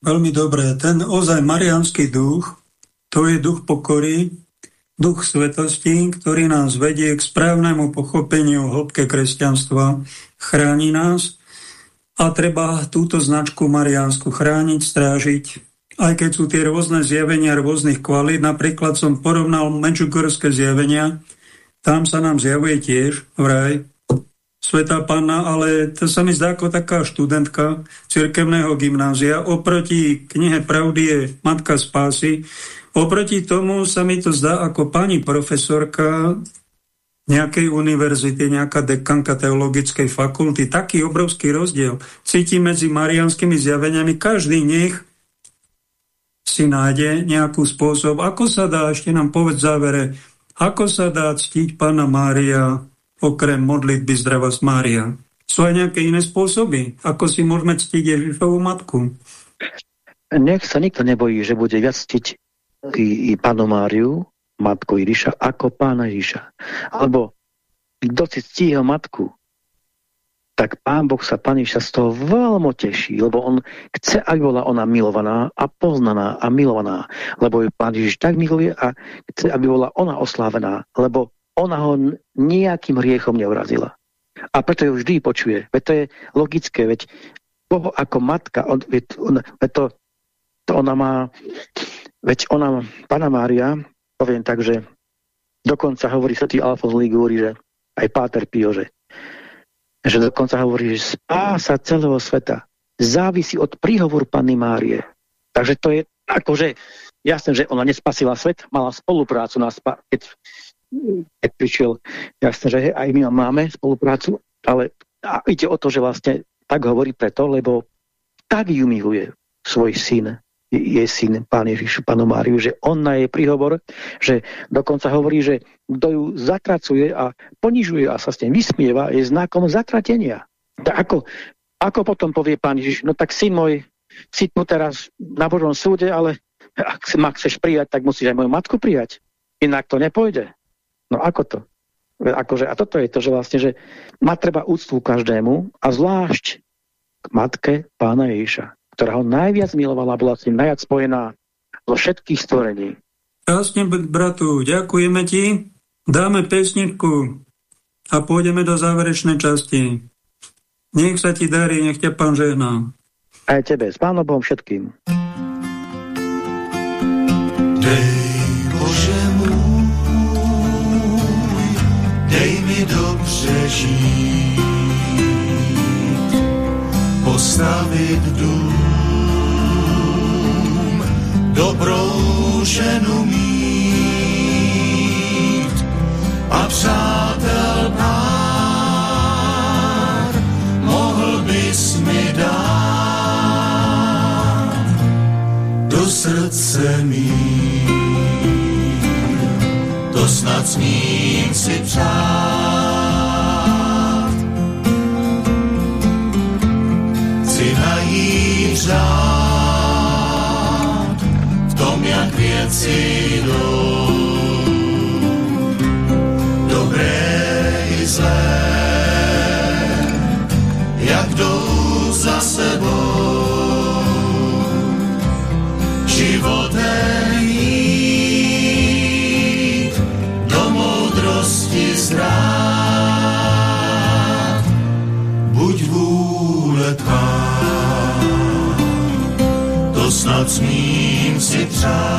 Veľmi dobré. Ten ozaj marianský duch, to je duch pokory, duch svetosti, ktorý nás vedie k správnemu pochopeniu hĺbke kresťanstva, chráni nás a treba túto značku mariansku chrániť, strážiť. Aj keď sú tie rôzne zjavenia rôznych kvalít, napríklad som porovnal medžugorské zjavenia, tam sa nám zjavuje tiež vraj Svetá Panna, ale to sa mi zdá ako taká študentka cirkevného gymnázia. Oproti knihe Pravdy je Matka spásy. Oproti tomu sa mi to zdá ako pani profesorka nejakej univerzity, nejaká dekanka teologickej fakulty. Taký obrovský rozdiel. Cíti medzi marianskými zjaveniami. Každý nech si nájde nejakú spôsob, ako sa dá, ešte nám povedz závere, ako sa dá ctiť Pána Mária okrem modlitby Zdravosť Mária? Sú aj nejaké iné spôsoby? Ako si môžeme ctiť Ježišovú matku? Nech sa nikto nebojí, že bude viac ctiť i, i Pánu Máriu, matku Ježiša, ako Pána Ježiša. Alebo kto si ctí jeho matku, tak Pán Boh sa Pán Ježiša z toho veľmi teší, lebo on chce, aby bola ona milovaná a poznaná a milovaná, lebo ju Pán Ježiš tak miluje a chce, aby bola ona oslávená, lebo ona ho nejakým riechom neurazila. A preto ju vždy počuje. Veď to je logické, veď Boh ako matka, on, veď, on, veď to, to ona má, veď ona, Pana Mária, poviem tak, že dokonca hovorí sa tý Alfons Liguri, že aj Páter Pio, že, že dokonca hovorí, že spása celého sveta závisí od príhovoru Panny Márie. Takže to je akože jasné, že ona nespasila svet, mala spoluprácu na spa keď, keď prišiel, jasné, že aj my máme spoluprácu, ale ide o to, že vlastne tak hovorí preto, lebo tak ju miluje svoj syn, je syn Pán Ježiš, Pánu Máriu, že on na jej príhovor, že dokonca hovorí, že kto ju zatracuje a ponižuje a sa s tým vysmieva, je znakom zatratenia. Tak ako, ako potom povie Pán Ježiš, no tak syn môj, si tu teraz na Božom súde, ale ak ma chceš prijať, tak musíš aj moju matku prijať. Inak to nepôjde. No ako to? Akože, a toto je to, že vlastne, že má treba úctu každému a zvlášť k matke pána Ježiša, ktorá ho najviac milovala, bola s ním najviac spojená zo všetkých stvorení. Krásne, bratu, ďakujeme ti. Dáme pesničku a pôjdeme do záverečnej časti. Nech sa ti darí, nech ťa pán žehná. Aj tebe, s pánom Bohom všetkým. Dej dobře žít, postavit dům, dobrou ženu mít a přátel pár, mohl bys mi dát do srdce mít to snad smím si přát. Řád v tom, jak věci jdou. Dobré i zlé, smím si přát.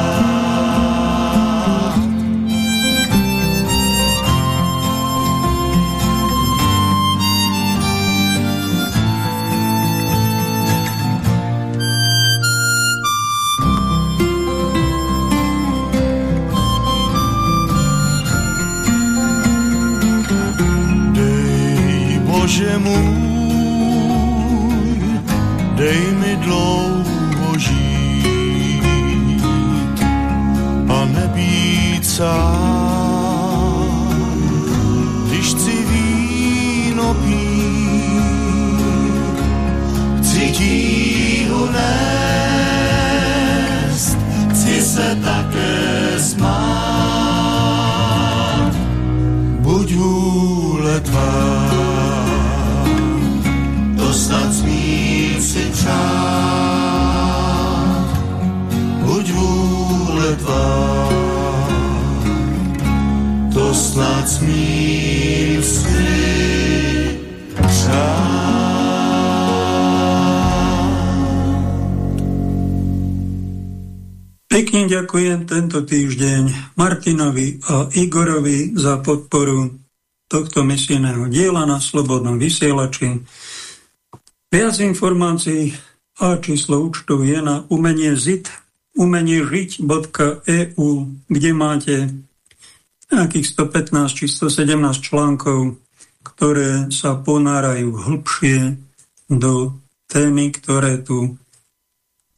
A Igorovi za podporu tohto misijného diela na Slobodnom vysielači. Viac informácií a číslo účtu je na umenie zit umeniežiť.eu, kde máte nejakých 115 či 117 článkov, ktoré sa ponárajú hlbšie do témy, ktoré tu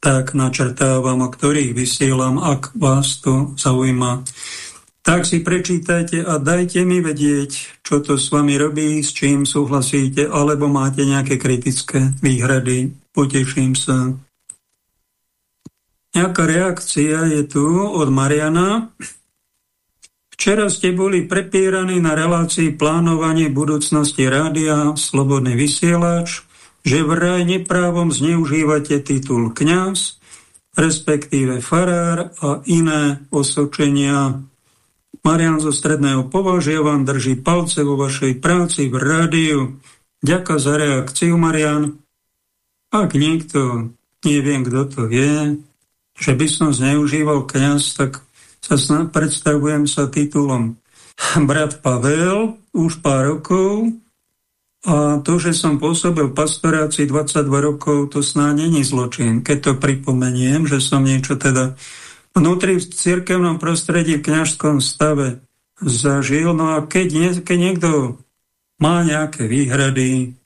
tak načrtávam, o ktorých vysielam, ak vás to zaujíma tak si prečítajte a dajte mi vedieť, čo to s vami robí, s čím súhlasíte, alebo máte nejaké kritické výhrady. Poteším sa. Nejaká reakcia je tu od Mariana. Včera ste boli prepíraní na relácii plánovanie budúcnosti rádia Slobodný vysielač, že vraj neprávom zneužívate titul kňaz, respektíve farár a iné osočenia Marian zo Stredného považia vám drží palce vo vašej práci v rádiu. Ďakujem za reakciu, Marian. Ak niekto, neviem, kto to je, že by som zneužíval kniaz, tak sa snad predstavujem sa titulom brat Pavel už pár rokov a to, že som pôsobil v pastorácii 22 rokov, to snáď není zločin. Keď to pripomeniem, že som niečo teda vnútri v cirkevnom prostredí v kniažskom stave zažil. No a keď, nie, keď niekto má nejaké výhrady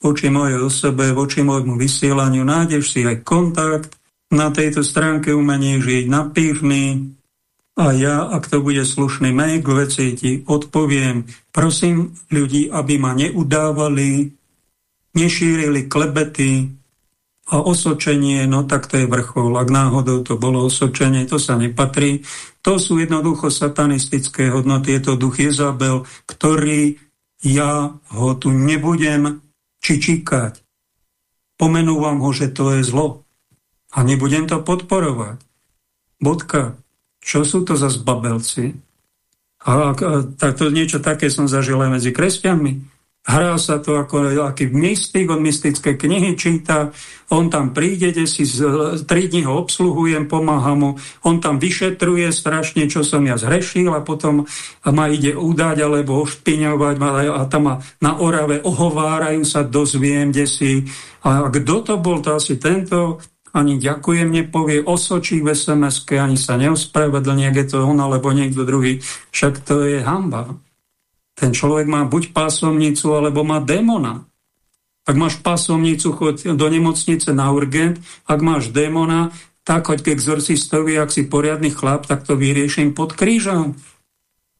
voči mojej osobe, voči môjmu vysielaniu, nájdeš si aj kontakt na tejto stránke umenie žiť, napíš mi, a ja, ak to bude slušný mail veci, ti odpoviem. Prosím ľudí, aby ma neudávali, nešírili klebety a osočenie, no tak to je vrchol. Ak náhodou to bolo osočenie, to sa nepatrí. To sú jednoducho satanistické hodnoty. Je to duch Jezabel, ktorý ja ho tu nebudem čičíkať. Pomenúvam ho, že to je zlo. A nebudem to podporovať. Bodka. Čo sú to za zbabelci? A, a tak to niečo také som zažil aj medzi kresťanmi. Hrá sa to ako aký mystik, on mystické knihy číta, on tam príde, kde si tri dní ho obsluhujem, pomáha mu, on tam vyšetruje strašne, čo som ja zhrešil a potom ma ide udať alebo ošpiňovať a tam ma na Orave ohovárajú sa, dozviem, kde si. A kto to bol, to asi tento ani ďakujem nepovie, osočí v sms ani sa neospravedlní, ak to on alebo niekto druhý. Však to je hamba. Ten človek má buď pásomnicu, alebo má démona. Ak máš pásomnicu, choď do nemocnice na urgent. Ak máš démona, tak choď k exorcistovi, ak si poriadny chlap, tak to vyrieším pod krížom.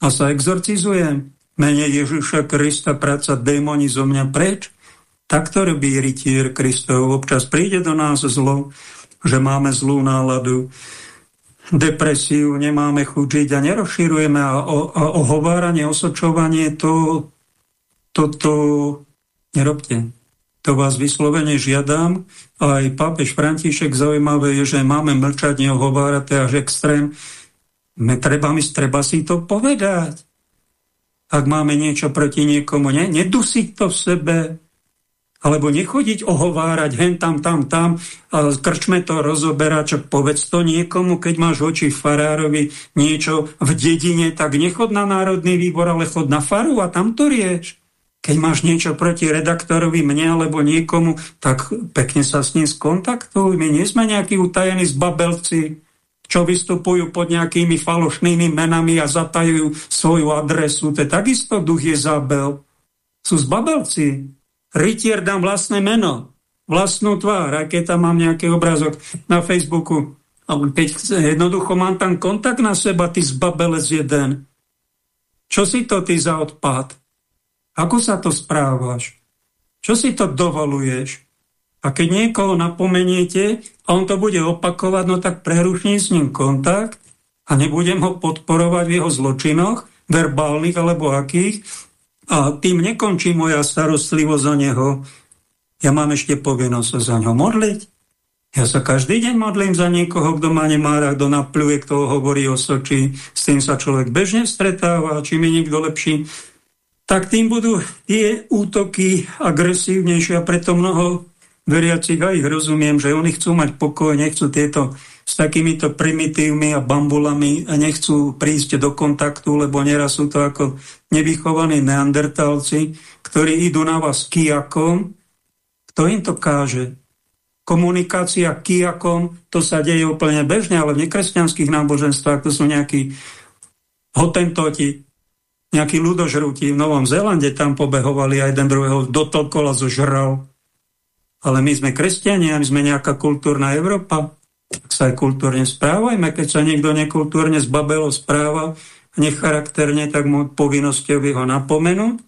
A sa exorcizujem. Mene Ježiša Krista práca démoni zo mňa preč. Tak to robí rytier Kristov. Občas príde do nás zlo, že máme zlú náladu, depresiu, nemáme chuť žiť a nerozširujeme a, o, a ohováranie, osočovanie, to, toto nerobte. To vás vyslovene žiadam. Aj pápež František zaujímavé je, že máme mlčať, neohovárať, to je až extrém. Me, treba, mi, treba si to povedať. Ak máme niečo proti niekomu, ne? nedusiť to v sebe, alebo nechodiť ohovárať hen tam, tam, tam, a krčme to rozoberať, čo povedz to niekomu, keď máš oči farárovi niečo v dedine, tak nechod na Národný výbor, ale chod na faru a tam to rieš. Keď máš niečo proti redaktorovi, mne alebo niekomu, tak pekne sa s ním skontaktuj. My nie sme nejakí utajení zbabelci, čo vystupujú pod nejakými falošnými menami a zatajujú svoju adresu. To je takisto duch je zabel. Sú zbabelci. Rytier dám vlastné meno, vlastnú tvár, aj tam mám nejaký obrázok na Facebooku. A keď jednoducho mám tam kontakt na seba, ty zbabelec jeden. Čo si to ty za odpad? Ako sa to správaš? Čo si to dovoluješ? A keď niekoho napomeniete a on to bude opakovať, no tak preruším s ním kontakt a nebudem ho podporovať v jeho zločinoch, verbálnych alebo akých, a tým nekončí moja starostlivosť o neho. Ja mám ešte povinnosť sa za ňo modliť. Ja sa každý deň modlím za niekoho, kto ma nemá rád, kto napľuje, kto hovorí o soči. S tým sa človek bežne stretáva, či mi niekto lepší. Tak tým budú tie útoky agresívnejšie a preto mnoho veriacich, a ich rozumiem, že oni chcú mať pokoj, nechcú tieto s takýmito primitívmi a bambulami a nechcú prísť do kontaktu, lebo neraz sú to ako nevychovaní neandertálci, ktorí idú na vás kijakom. Kto im to káže? Komunikácia kijakom, to sa deje úplne bežne, ale v nekresťanských náboženstvách to sú nejakí hotentoti, nejakí ľudožrúti. V Novom Zélande tam pobehovali a jeden druhého dotolkol a zožral. Ale my sme kresťania, my sme nejaká kultúrna Európa sa aj kultúrne správajme. Keď sa niekto nekultúrne zbabelo správa, necharakterne, tak mu povinnosťou je ho napomenúť,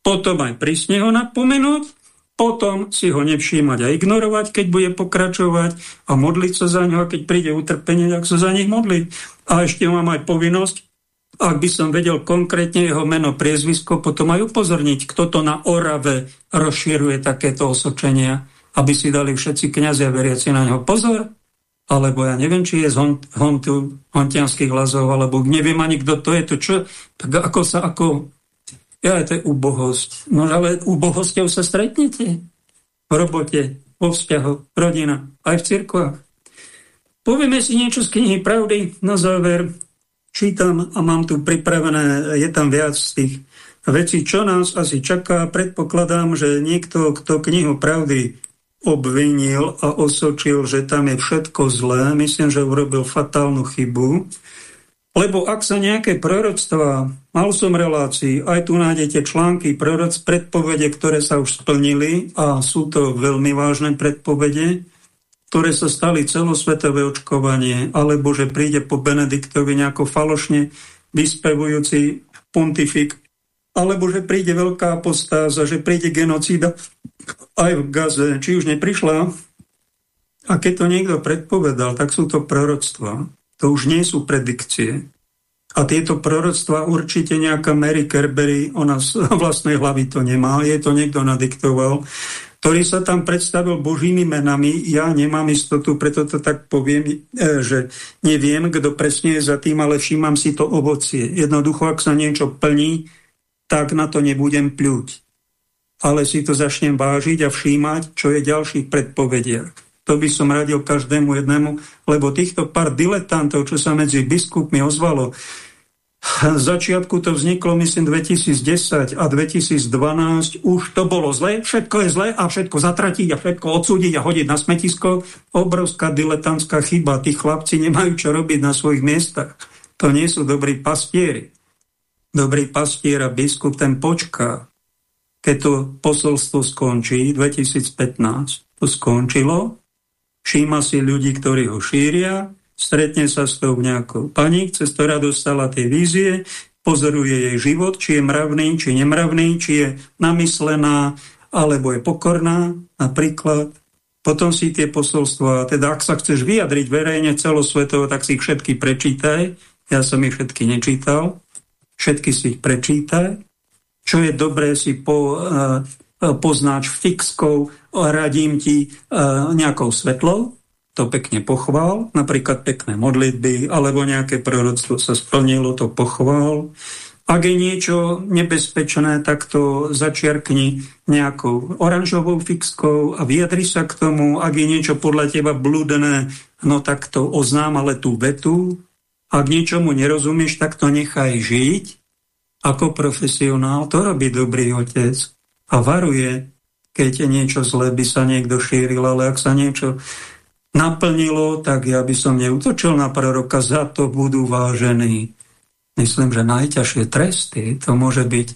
potom aj prísne ho napomenúť, potom si ho nevšímať a ignorovať, keď bude pokračovať a modliť sa za ňo, a keď príde utrpenie, tak sa za nich modliť. A ešte mám aj povinnosť, ak by som vedel konkrétne jeho meno, priezvisko, potom aj upozorniť, kto to na Orave rozširuje takéto osočenia, aby si dali všetci kniazia veriaci na ňo pozor, alebo ja neviem, či je z hontianských lazov, alebo neviem ani, kto to je, to čo, tak ako sa, ako, ja, to je ubohosť. No ale ubohosťou sa stretnete v robote, vo vzťahu, rodina, aj v cirkvách. Povieme si niečo z knihy Pravdy na záver. Čítam a mám tu pripravené, je tam viac z tých vecí, čo nás asi čaká. Predpokladám, že niekto, kto knihu Pravdy obvinil a osočil, že tam je všetko zlé. Myslím, že urobil fatálnu chybu. Lebo ak sa nejaké proroctvá, mal som relácii, aj tu nájdete články proroc, predpovede, ktoré sa už splnili a sú to veľmi vážne predpovede, ktoré sa stali celosvetové očkovanie, alebo že príde po Benediktovi nejako falošne vyspevujúci pontifik alebo že príde veľká apostáza, že príde genocída aj v Gaze, či už neprišla. A keď to niekto predpovedal, tak sú to proroctva. To už nie sú predikcie. A tieto proroctva určite nejaká Mary Kerbery, ona z vlastnej hlavy to nemá, je to niekto nadiktoval, ktorý sa tam predstavil božími menami. Ja nemám istotu, preto to tak poviem, e, že neviem, kto presne je za tým, ale všímam si to ovocie. Jednoducho, ak sa niečo plní, tak na to nebudem pľuť. Ale si to začnem vážiť a všímať, čo je ďalších predpovediach. To by som radil každému jednému, lebo týchto pár diletantov, čo sa medzi biskupmi ozvalo, v začiatku to vzniklo, myslím, 2010 a 2012. Už to bolo zlé, všetko je zlé a všetko zatratiť a všetko odsúdiť a hodiť na smetisko. Obrovská diletantská chyba. Tí chlapci nemajú čo robiť na svojich miestach. To nie sú dobrí pastieri dobrý pastier a biskup ten počká, keď to posolstvo skončí, 2015 to skončilo, všíma si ľudí, ktorí ho šíria, stretne sa s tou nejakou pani, cez ktorá dostala tie vízie, pozoruje jej život, či je mravný, či nemravný, či je namyslená, alebo je pokorná, napríklad. Potom si tie posolstva, teda ak sa chceš vyjadriť verejne celosvetovo, tak si ich všetky prečítaj. Ja som ich všetky nečítal všetky si ich prečítaj. Čo je dobré si po, uh, poznáč fixkou, radím ti uh, nejakou svetlou, to pekne pochvál, napríklad pekné modlitby, alebo nejaké proroctvo sa splnilo, to pochvál. Ak je niečo nebezpečné, tak to začiarkni nejakou oranžovou fixkou a vyjadri sa k tomu. Ak je niečo podľa teba blúdené, no tak to oznám ale tú vetu, ak niečomu nerozumieš, tak to nechaj žiť. Ako profesionál to robí dobrý otec a varuje, keď je niečo zlé, by sa niekto šíril, ale ak sa niečo naplnilo, tak ja by som neutočil na proroka, za to budú vážení. Myslím, že najťažšie tresty, to môže byť,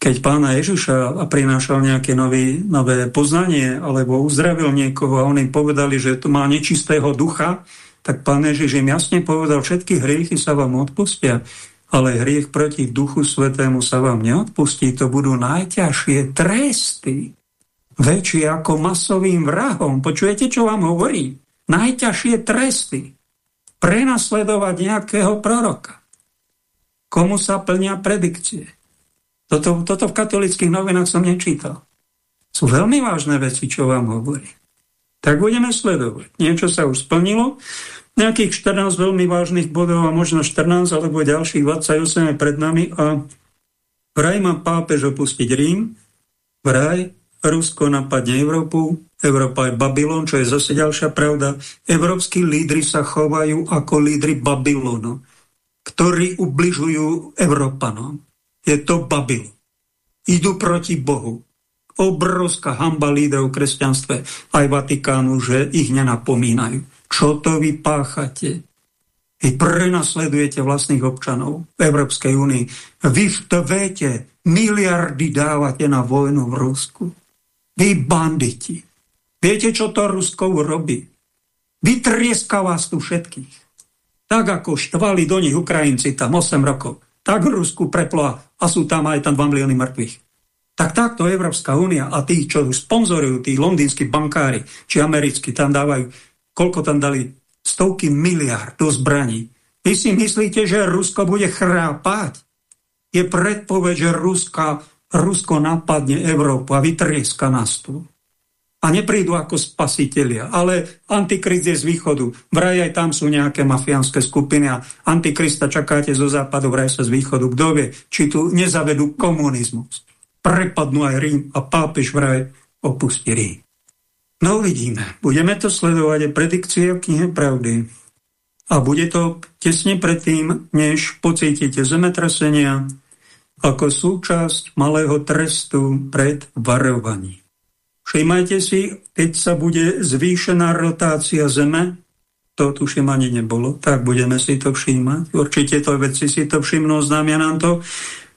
keď pána Ježiša prinášal nejaké nový, nové poznanie, alebo uzdravil niekoho a on im povedali, že to má nečistého ducha, tak pán Ježiš im jasne povedal, všetky hriechy sa vám odpustia, ale hriech proti Duchu Svetému sa vám neodpustí, to budú najťažšie tresty, väčšie ako masovým vrahom. Počujete, čo vám hovorí? Najťažšie tresty. Prenasledovať nejakého proroka. Komu sa plnia predikcie. Toto, toto v katolických novinách som nečítal. Sú veľmi vážne veci, čo vám hovorí tak budeme sledovať. Niečo sa už splnilo, nejakých 14 veľmi vážnych bodov a možno 14 alebo ďalších 28 je pred nami a vraj má pápež opustiť Rím, vraj Rusko napadne Európu, Európa je Babylon, čo je zase ďalšia pravda. Európsky lídry sa chovajú ako lídry Babylonu, ktorí ubližujú Európanom. Je to Babylon. Idú proti Bohu obrovská hamba lídrov v kresťanstve aj Vatikánu, že ich nenapomínajú. Čo to vy páchate? Vy prenasledujete vlastných občanov v Európskej únii. Vy v miliardy dávate na vojnu v Rusku. Vy banditi. Viete, čo to Rusko robí? Vytrieska vás tu všetkých. Tak ako štvali do nich Ukrajinci tam 8 rokov, tak Rusku preplo a sú tam aj tam 2 milióny mŕtvych. Tak takto Európska únia a tí, čo sponzorujú, tí londýnsky bankári, či americkí, tam dávajú, koľko tam dali? Stovky miliard do zbraní. Vy si myslíte, že Rusko bude chrápať? Je predpoveď, že Ruska, Rusko napadne Európu a vytrieska nás tu. a neprídu ako spasitelia, ale Antikrist je z východu. Vraj aj tam sú nejaké mafiánske skupiny a Antikrista čakáte zo západu, vraj sa z východu. Kto vie, či tu nezavedú komunizmus. Prepadnú aj Rím a pápež vraj opustí Rím. No uvidíme. Budeme to sledovať aj predikcie v knihe Pravdy. A bude to tesne predtým, než pocítite zemetrasenia ako súčasť malého trestu pred varovaním. Všimajte si, keď sa bude zvýšená rotácia Zeme, to tuším ani nebolo, tak budeme si to všímať. Určite to veci si to všimnú, známia nám to.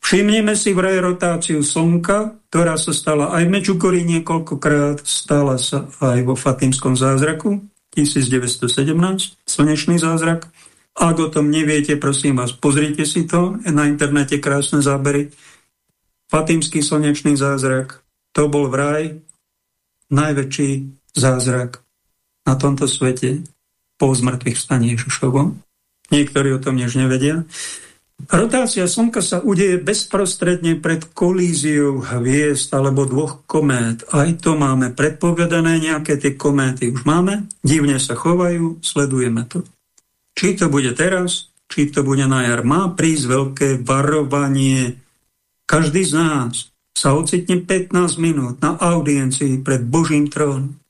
Všimneme si vraj rotáciu Slnka, ktorá sa stala aj v Mečukori niekoľkokrát, stala sa aj vo Fatimskom zázraku 1917, slnečný zázrak. Ak o tom neviete, prosím vás, pozrite si to, na internete krásne zábery. Fatimský slnečný zázrak, to bol vraj najväčší zázrak na tomto svete po zmrtvých staní Ježišovom. Niektorí o tom než nevedia. Rotácia Slnka sa udeje bezprostredne pred kolíziou hviezd alebo dvoch komét. Aj to máme predpovedané, nejaké tie kométy už máme, divne sa chovajú, sledujeme to. Či to bude teraz, či to bude na jar, má prísť veľké varovanie. Každý z nás sa ocitne 15 minút na audiencii pred Božím trónom.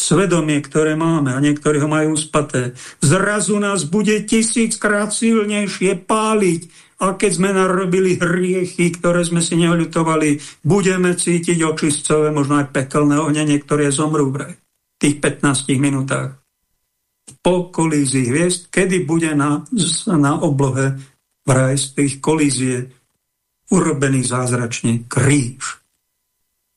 Svedomie, ktoré máme, a niektorí ho majú spaté, zrazu nás bude tisíckrát silnejšie páliť, a keď sme narobili hriechy, ktoré sme si neľutovali, budeme cítiť očistcové, možno aj pekelné ohne, niektoré zomrú v tých 15 minútach. Po kolízii hviezd, kedy bude na, na oblohe vraj z tých kolízie urobený zázračne kríž.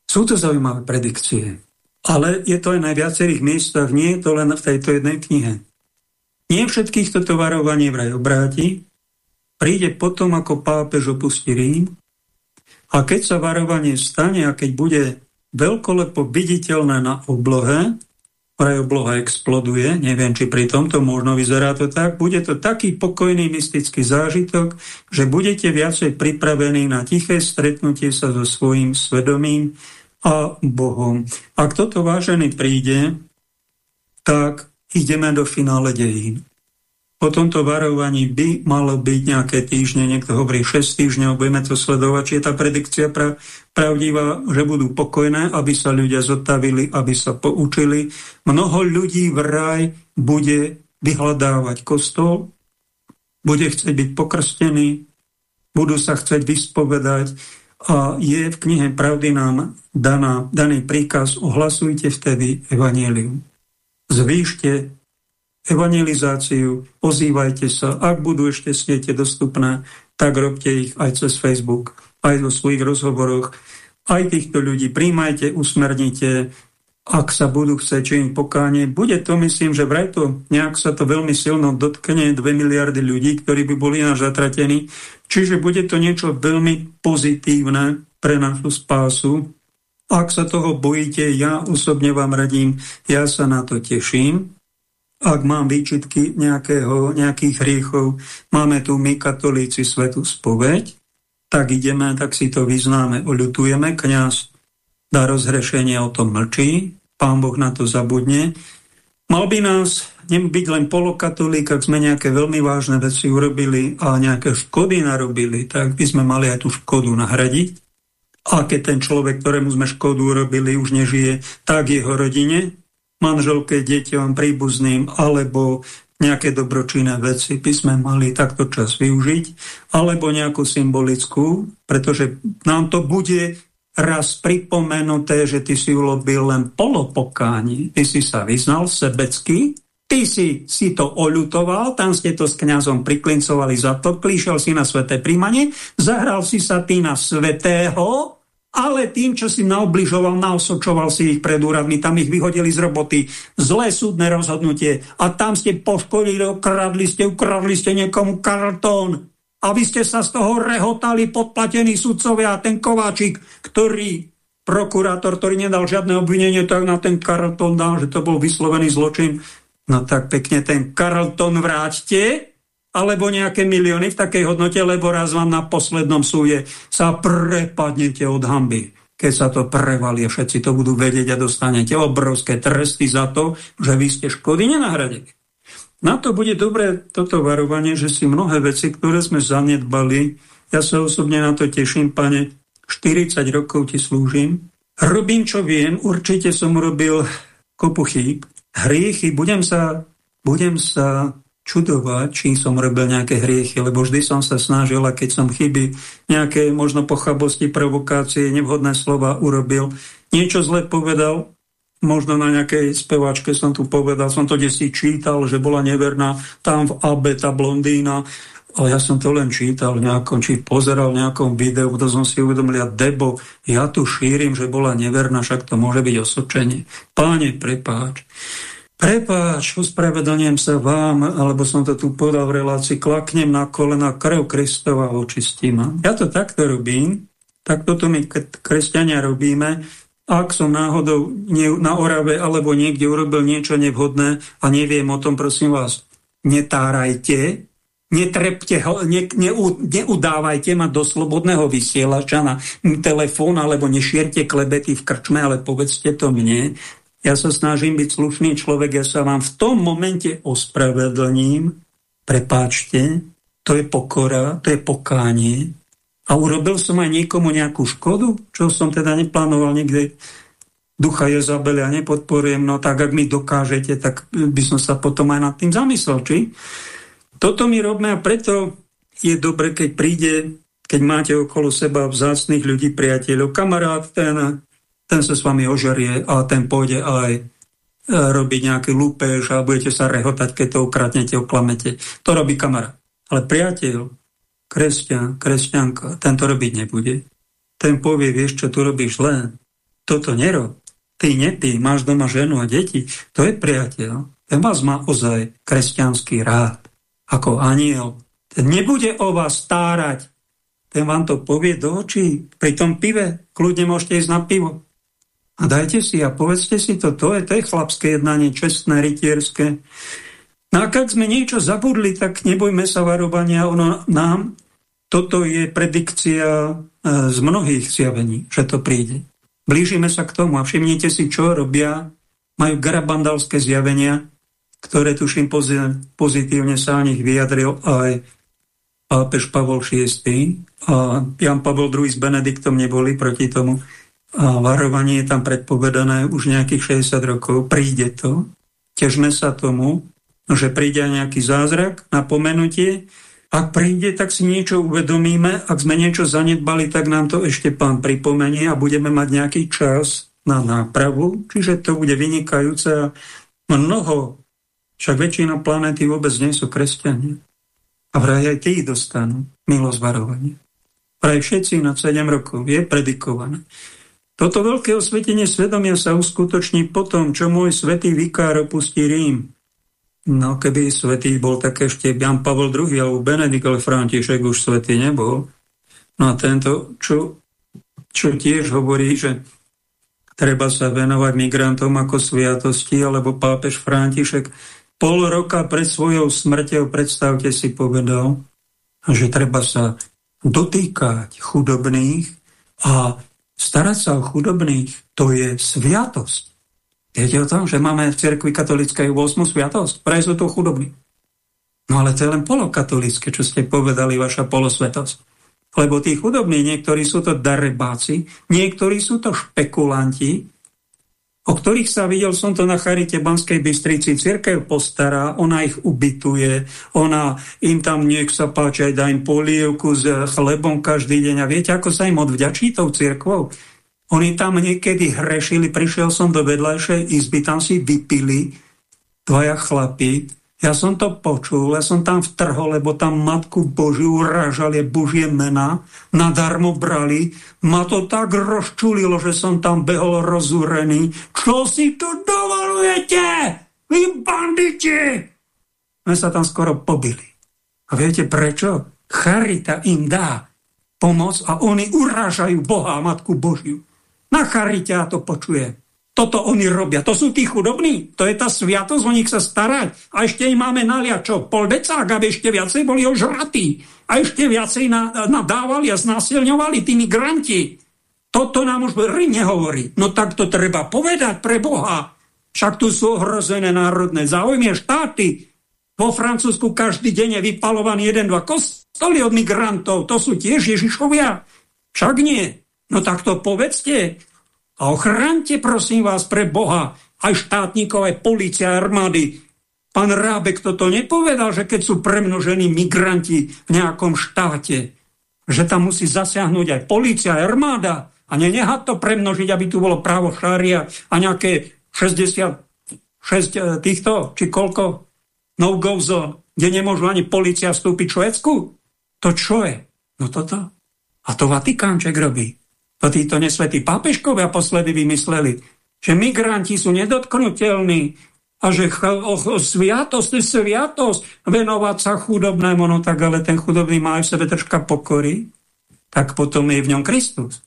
Sú to zaujímavé predikcie, ale je to aj na viacerých miestach, nie je to len v tejto jednej knihe. Nie všetkých toto varovanie vraj obráti, príde potom, ako pápež opustí Rím a keď sa varovanie stane a keď bude veľkolepo viditeľné na oblohe, vraj obloha exploduje, neviem, či pri tomto možno vyzerá to tak, bude to taký pokojný mystický zážitok, že budete viacej pripravení na tiché stretnutie sa so svojím svedomím a Bohom. Ak toto vážený príde, tak ideme do finále dejín. Po tomto varovaní by malo byť nejaké týždne, niekto hovorí 6 týždňov, budeme to sledovať, či je tá predikcia pra, pravdivá, že budú pokojné, aby sa ľudia zotavili, aby sa poučili. Mnoho ľudí v raj bude vyhľadávať kostol, bude chcieť byť pokrstený, budú sa chcieť vyspovedať a je v knihe Pravdy nám daná, daný príkaz ohlasujte vtedy evanielium. Zvýšte evangelizáciu, ozývajte sa. Ak budú ešte siete dostupné, tak robte ich aj cez Facebook, aj vo svojich rozhovoroch. Aj týchto ľudí príjmajte, usmernite, ak sa budú chcieť činiť pokánie. Bude to, myslím, že vraj to nejak sa to veľmi silno dotkne 2 miliardy ľudí, ktorí by boli na zatratení. Čiže bude to niečo veľmi pozitívne pre našu spásu. Ak sa toho bojíte, ja osobne vám radím, ja sa na to teším ak mám výčitky nejakého, nejakých hriechov, máme tu my katolíci svetu spoveď, tak ideme, tak si to vyznáme, oľutujeme, kňaz dá rozhrešenie, o tom mlčí, pán Boh na to zabudne. Mal by nás byť len polokatolík, ak sme nejaké veľmi vážne veci urobili a nejaké škody narobili, tak by sme mali aj tú škodu nahradiť. A keď ten človek, ktorému sme škodu urobili, už nežije, tak jeho rodine, manželke, deťom, príbuzným alebo nejaké dobročinné veci by sme mali takto čas využiť, alebo nejakú symbolickú, pretože nám to bude raz pripomenuté, že ty si urobil len polopokáni, ty si sa vyznal sebecky, ty si si to oľutoval, tam ste to s kňazom priklincovali za to, klíšel si na sveté príjmanie, zahral si sa ty na svetého, ale tým, čo si naobližoval, naosočoval si ich pred úradmi, tam ich vyhodili z roboty, zlé súdne rozhodnutie. A tam ste poškodili, ukradli ste, ukradli ste niekomu kartón a vy ste sa z toho rehotali podplatení sudcovia a ten Kováčik, ktorý prokurátor, ktorý nedal žiadne obvinenie, tak na ten kartón dal, že to bol vyslovený zločin. No tak pekne ten kartón vráťte, alebo nejaké milióny v takej hodnote, lebo raz vám na poslednom súde sa prepadnete od hamby. keď sa to prevalie, všetci to budú vedieť a dostanete obrovské tresty za to, že vy ste škody nenahradili. Na to bude dobré toto varovanie, že si mnohé veci, ktoré sme zanedbali, ja sa osobne na to teším, pane, 40 rokov ti slúžim, robím, čo viem, určite som urobil kopu chýb, hriechy, budem sa, budem sa čudovať, či som robil nejaké hriechy, lebo vždy som sa snažil, a keď som chyby, nejaké možno pochabosti, provokácie, nevhodné slova urobil, niečo zle povedal, možno na nejakej speváčke som tu povedal, som to desi čítal, že bola neverná, tam v Abe tá blondína, ale ja som to len čítal nejakom, či pozeral v nejakom videu, to som si uvedomil, ja Debo, ja tu šírim, že bola neverná, však to môže byť osočenie. Páne, prepáč. Prepáč, ospravedlňujem sa vám, alebo som to tu podal v relácii, klaknem na kolena, krv Kristova očistím. Ja to takto robím, tak toto my kresťania robíme. Ak som náhodou na Orave alebo niekde urobil niečo nevhodné a neviem o tom, prosím vás, netárajte, netrepte ne, ne, neudávajte ma do slobodného vysielača na telefón alebo nešierte klebety v krčme, ale povedzte to mne, ja sa snažím byť slušný človek, ja sa vám v tom momente ospravedlním, prepáčte, to je pokora, to je pokánie. A urobil som aj niekomu nejakú škodu, čo som teda neplánoval niekde ducha Jezabele a nepodporujem, no tak ak mi dokážete, tak by som sa potom aj nad tým zamyslel, či? Toto my robíme a preto je dobre, keď príde, keď máte okolo seba vzácných ľudí, priateľov, kamarát ten ten sa s vami ožerie a ten pôjde aj e, robiť nejaký lúpež a budete sa rehotať, keď to ukradnete, oklamete. To robí kamera. Ale priateľ, kresťan, kresťanka, ten to robiť nebude. Ten povie, vieš čo, tu robíš len. Toto nerob. Ty, ty, máš doma ženu a deti. To je priateľ. Ten vás má ozaj kresťanský rád. Ako aniel. Ten nebude o vás stárať. Ten vám to povie do očí. Pri tom pive kľudne môžete ísť na pivo. A dajte si a povedzte si to, to je, to je chlapské jednanie, čestné, rytierské. No a keď sme niečo zabudli, tak nebojme sa varovania, ono nám, toto je predikcia e, z mnohých zjavení, že to príde. Blížime sa k tomu a všimnite si, čo robia, majú garabandalské zjavenia, ktoré tuším pozitívne sa o nich vyjadril aj pápež Pavol VI a Jan Pavel II s Benediktom neboli proti tomu a varovanie je tam predpovedané už nejakých 60 rokov. Príde to, težme sa tomu, že príde nejaký zázrak na pomenutie. Ak príde, tak si niečo uvedomíme. Ak sme niečo zanedbali, tak nám to ešte pán pripomenie a budeme mať nejaký čas na nápravu. Čiže to bude vynikajúce. Mnoho, však väčšina planéty vôbec nie sú kresťania. A vraj aj tí dostanú milosť varovania. Vraj všetci na 7 rokov je predikované. Toto veľké osvetenie svedomia sa uskutoční potom, čo môj svetý vikár opustí Rím. No, keby svetý bol tak ešte Jan Pavel II alebo Benedikt, ale František už svetý nebol. No a tento, čo, čo tiež hovorí, že treba sa venovať migrantom ako sviatosti, alebo pápež František pol roka pred svojou smrťou, predstavte si, povedal, že treba sa dotýkať chudobných a starať sa o chudobných, to je sviatosť. Viete o tom, že máme v cerkvi katolíckej 8. sviatosť? Pre sú to chudobní. No ale to je len polokatolícke, čo ste povedali, vaša polosvetosť. Lebo tí chudobní, niektorí sú to darebáci, niektorí sú to špekulanti, o ktorých sa videl som to na Charite Banskej Bystrici. Cirkev postará, ona ich ubytuje, ona im tam niek sa páči, aj dá im polievku s chlebom každý deň. A viete, ako sa im odvďačí tou cirkvou? Oni tam niekedy hrešili, prišiel som do vedľajšej izby, tam si vypili dvaja chlapí, ja som to počul, ja som tam vtrhol, lebo tam Matku Božiu uražali Božie mena, nadarmo brali. Ma to tak rozčulilo, že som tam behol rozúrený. Čo si tu dovolujete? Vy banditi! My sa tam skoro pobili. A viete prečo? Charita im dá pomoc a oni urážajú Boha a Matku Božiu. Na charite ja to počujem. Toto oni robia. To sú tí chudobní. To je tá sviatosť o nich sa starať. A ešte im máme naliať čo? Pol decák, aby ešte viacej boli ožratí. A ešte viacej nadávali a znásilňovali tí migranti. Toto nám už nehovorí. No tak to treba povedať pre Boha. Však tu sú ohrozené národné záujmy štáty. Vo Francúzsku každý deň je vypalovaný jeden, dva kostoly od migrantov. To sú tiež Ježišovia. Však nie. No tak to povedzte. A ochránte prosím vás pre Boha aj štátnikov, aj policia, armády. Pán Rábek toto nepovedal, že keď sú premnožení migranti v nejakom štáte, že tam musí zasiahnuť aj policia, aj armáda a nenehať to premnožiť, aby tu bolo právo šária a nejaké 66 eh, týchto, či koľko no-go zone, kde nemôžu ani policia vstúpiť v Švedsku? To čo je? No toto. A to Vatikánček robí. To títo nesvetí pápežkovia posledy vymysleli, že migranti sú nedotknutelní a že o, o sviatosť, sviatosť, venovať sa chudobnému, no tak ale ten chudobný má aj v sebe troška pokory, tak potom je v ňom Kristus.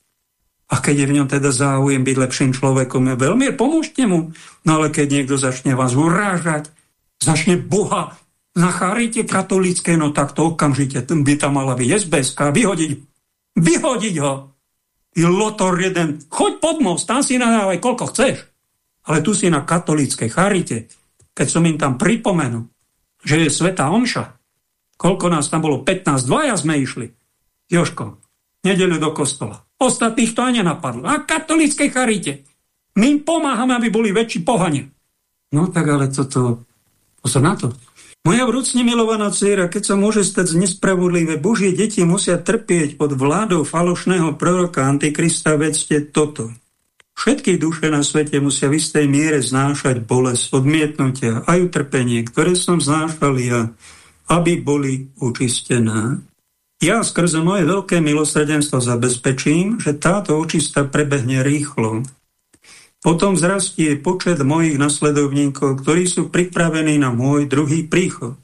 A keď je v ňom teda záujem byť lepším človekom, je veľmi, pomôžte mu. No ale keď niekto začne vás urážať, začne Boha na charite katolícké, no tak to okamžite by tam mala byť SBSK, vyhodiť, vyhodiť ho. Ty lotor jeden, choď pod most, tam si nadávaj koľko chceš. Ale tu si na katolíckej charite, keď som im tam pripomenul, že je Sveta Omša, koľko nás tam bolo, 15, dvaja sme išli, Joško, nedelu do kostola. Ostatných to ani nenapadlo. Na katolíckej charite. My im pomáhame, aby boli väčší pohania. No tak ale toto, pozor na to. Moja vrúcne milovaná dcera, keď sa môže stať nespravodlivé, Božie deti musia trpieť pod vládou falošného proroka Antikrista, vedzte toto. Všetky duše na svete musia v istej miere znášať bolesť, odmietnutia aj utrpenie, ktoré som znášal ja, aby boli učistené. Ja skrze moje veľké milosrdenstvo zabezpečím, že táto očista prebehne rýchlo, potom vzrastie počet mojich nasledovníkov, ktorí sú pripravení na môj druhý príchod.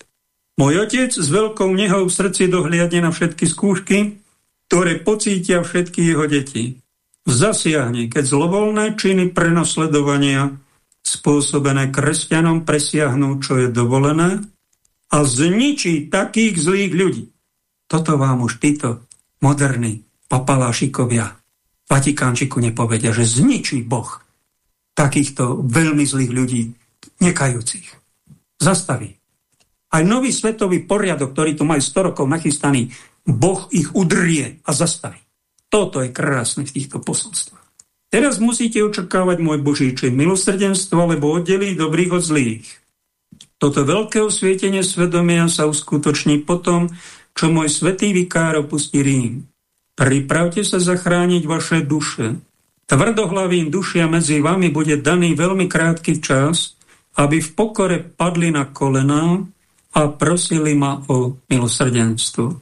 Môj otec s veľkou nehou v srdci dohliadne na všetky skúšky, ktoré pocítia všetky jeho deti. Zasiahne, keď zlovolné činy prenasledovania spôsobené kresťanom presiahnú, čo je dovolené a zničí takých zlých ľudí. Toto vám už títo moderní papalášikovia Vatikánčiku nepovedia, že zničí Boh takýchto veľmi zlých ľudí, nekajúcich. Zastaví. Aj nový svetový poriadok, ktorý tu majú 100 rokov nachystaný, Boh ich udrie a zastaví. Toto je krásne v týchto posolstvách. Teraz musíte očakávať môj Boží čin milosrdenstvo, lebo oddelí dobrých od zlých. Toto veľké osvietenie svedomia sa uskutoční potom, čo môj svetý vikár opustí Rím. Pripravte sa zachrániť vaše duše, Tvrdohlavým dušia medzi vami bude daný veľmi krátky čas, aby v pokore padli na kolená a prosili ma o milosrdenstvo.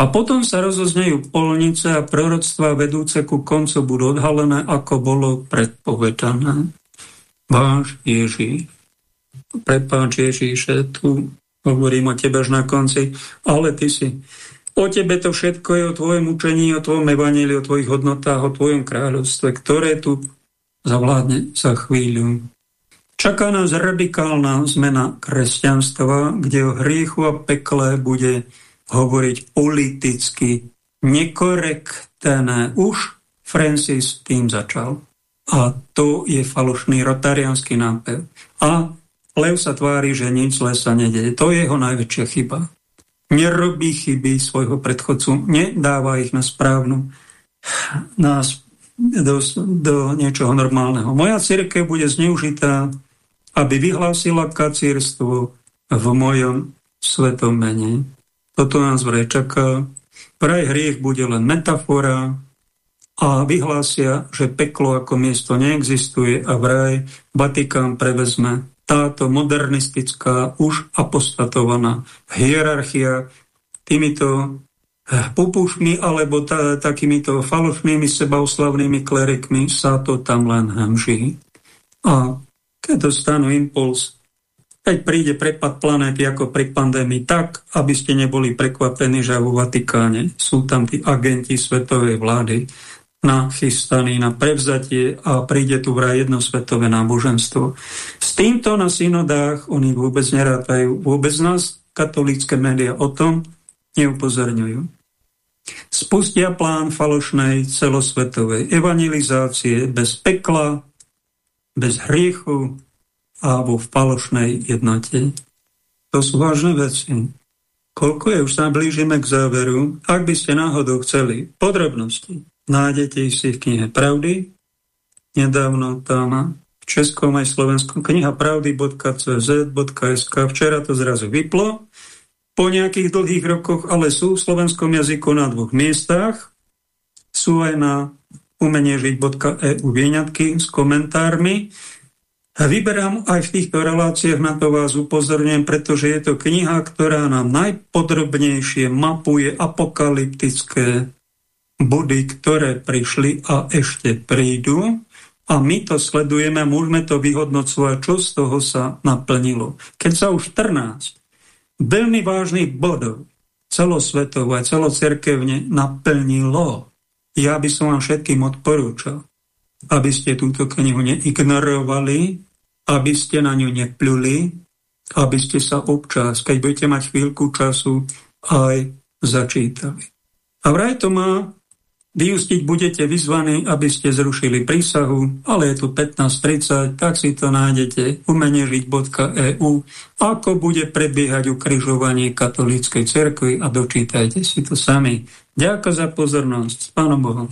A potom sa rozoznejú polnice a proroctva vedúce ku koncu budú odhalené, ako bolo predpovedané. Váš Ježíš. Prepáč Ježíše, tu hovorím o tebe až na konci, ale ty si O tebe to všetko je o tvojom učení, o tvojom evaníliu, o tvojich hodnotách, o tvojom kráľovstve, ktoré tu zavládne za chvíľu. Čaká nás radikálna zmena kresťanstva, kde o hriechu a pekle bude hovoriť politicky nekorektné. Už Francis tým začal. A to je falošný rotariánsky nápev. A Lev sa tvári, že nič zle sa nedeje. To je jeho najväčšia chyba nerobí chyby svojho predchodcu, nedáva ich na správnu, na, do, do niečoho normálneho. Moja církev bude zneužitá, aby vyhlásila kacírstvo v mojom svetom mene. Toto nás vraj čaká. Vraj hriech bude len metafora a vyhlásia, že peklo ako miesto neexistuje a vraj Vatikán prevezme táto modernistická, už apostatovaná hierarchia týmito eh, popušmi alebo ta, takýmito falošnými sebaoslavnými klerikmi sa to tam len hemží. A keď dostanú impuls, keď príde prepad planéty ako pri pandémii, tak, aby ste neboli prekvapení, že vo Vatikáne sú tam tí agenti svetovej vlády, nachystaný na prevzatie a príde tu vraj jedno svetové náboženstvo. S týmto na synodách oni vôbec nerátajú. Vôbec nás katolícke médiá o tom neupozorňujú. Spustia plán falošnej celosvetovej evangelizácie bez pekla, bez hriechu a vo falošnej jednote. To sú vážne veci. Koľko je, už sa blížime k záveru. Ak by ste náhodou chceli podrobnosti, nájdete si v knihe Pravdy. Nedávno tam v českom aj slovenskom kniha pravdy.cz.sk. Včera to zrazu vyplo po nejakých dlhých rokoch, ale sú v slovenskom jazyku na dvoch miestach. Sú aj na umeniežiť.eu výňatky s komentármi. Vyberám aj v týchto reláciách na to vás upozorňujem, pretože je to kniha, ktorá nám najpodrobnejšie mapuje apokalyptické body, ktoré prišli a ešte prídu. A my to sledujeme, môžeme to vyhodnocovať, čo z toho sa naplnilo. Keď sa už 14 veľmi vážnych bodov celosvetovo a celocerkevne naplnilo, ja by som vám všetkým odporúčal, aby ste túto knihu neignorovali, aby ste na ňu nepľuli, aby ste sa občas, keď budete mať chvíľku času, aj začítali. A vraj to má vyústiť, budete vyzvaní, aby ste zrušili prísahu, ale je tu 15.30, tak si to nájdete umenežiť.eu, ako bude prebiehať ukrižovanie katolíckej cerkvy a dočítajte si to sami. Ďakujem za pozornosť. S Pánom Bohom.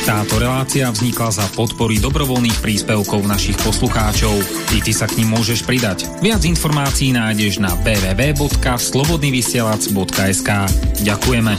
Táto relácia vznikla za podpory dobrovoľných príspevkov našich poslucháčov. I ty sa k ním môžeš pridať. Viac informácií nájdeš na www.slobodnyvysielac.sk Ďakujeme.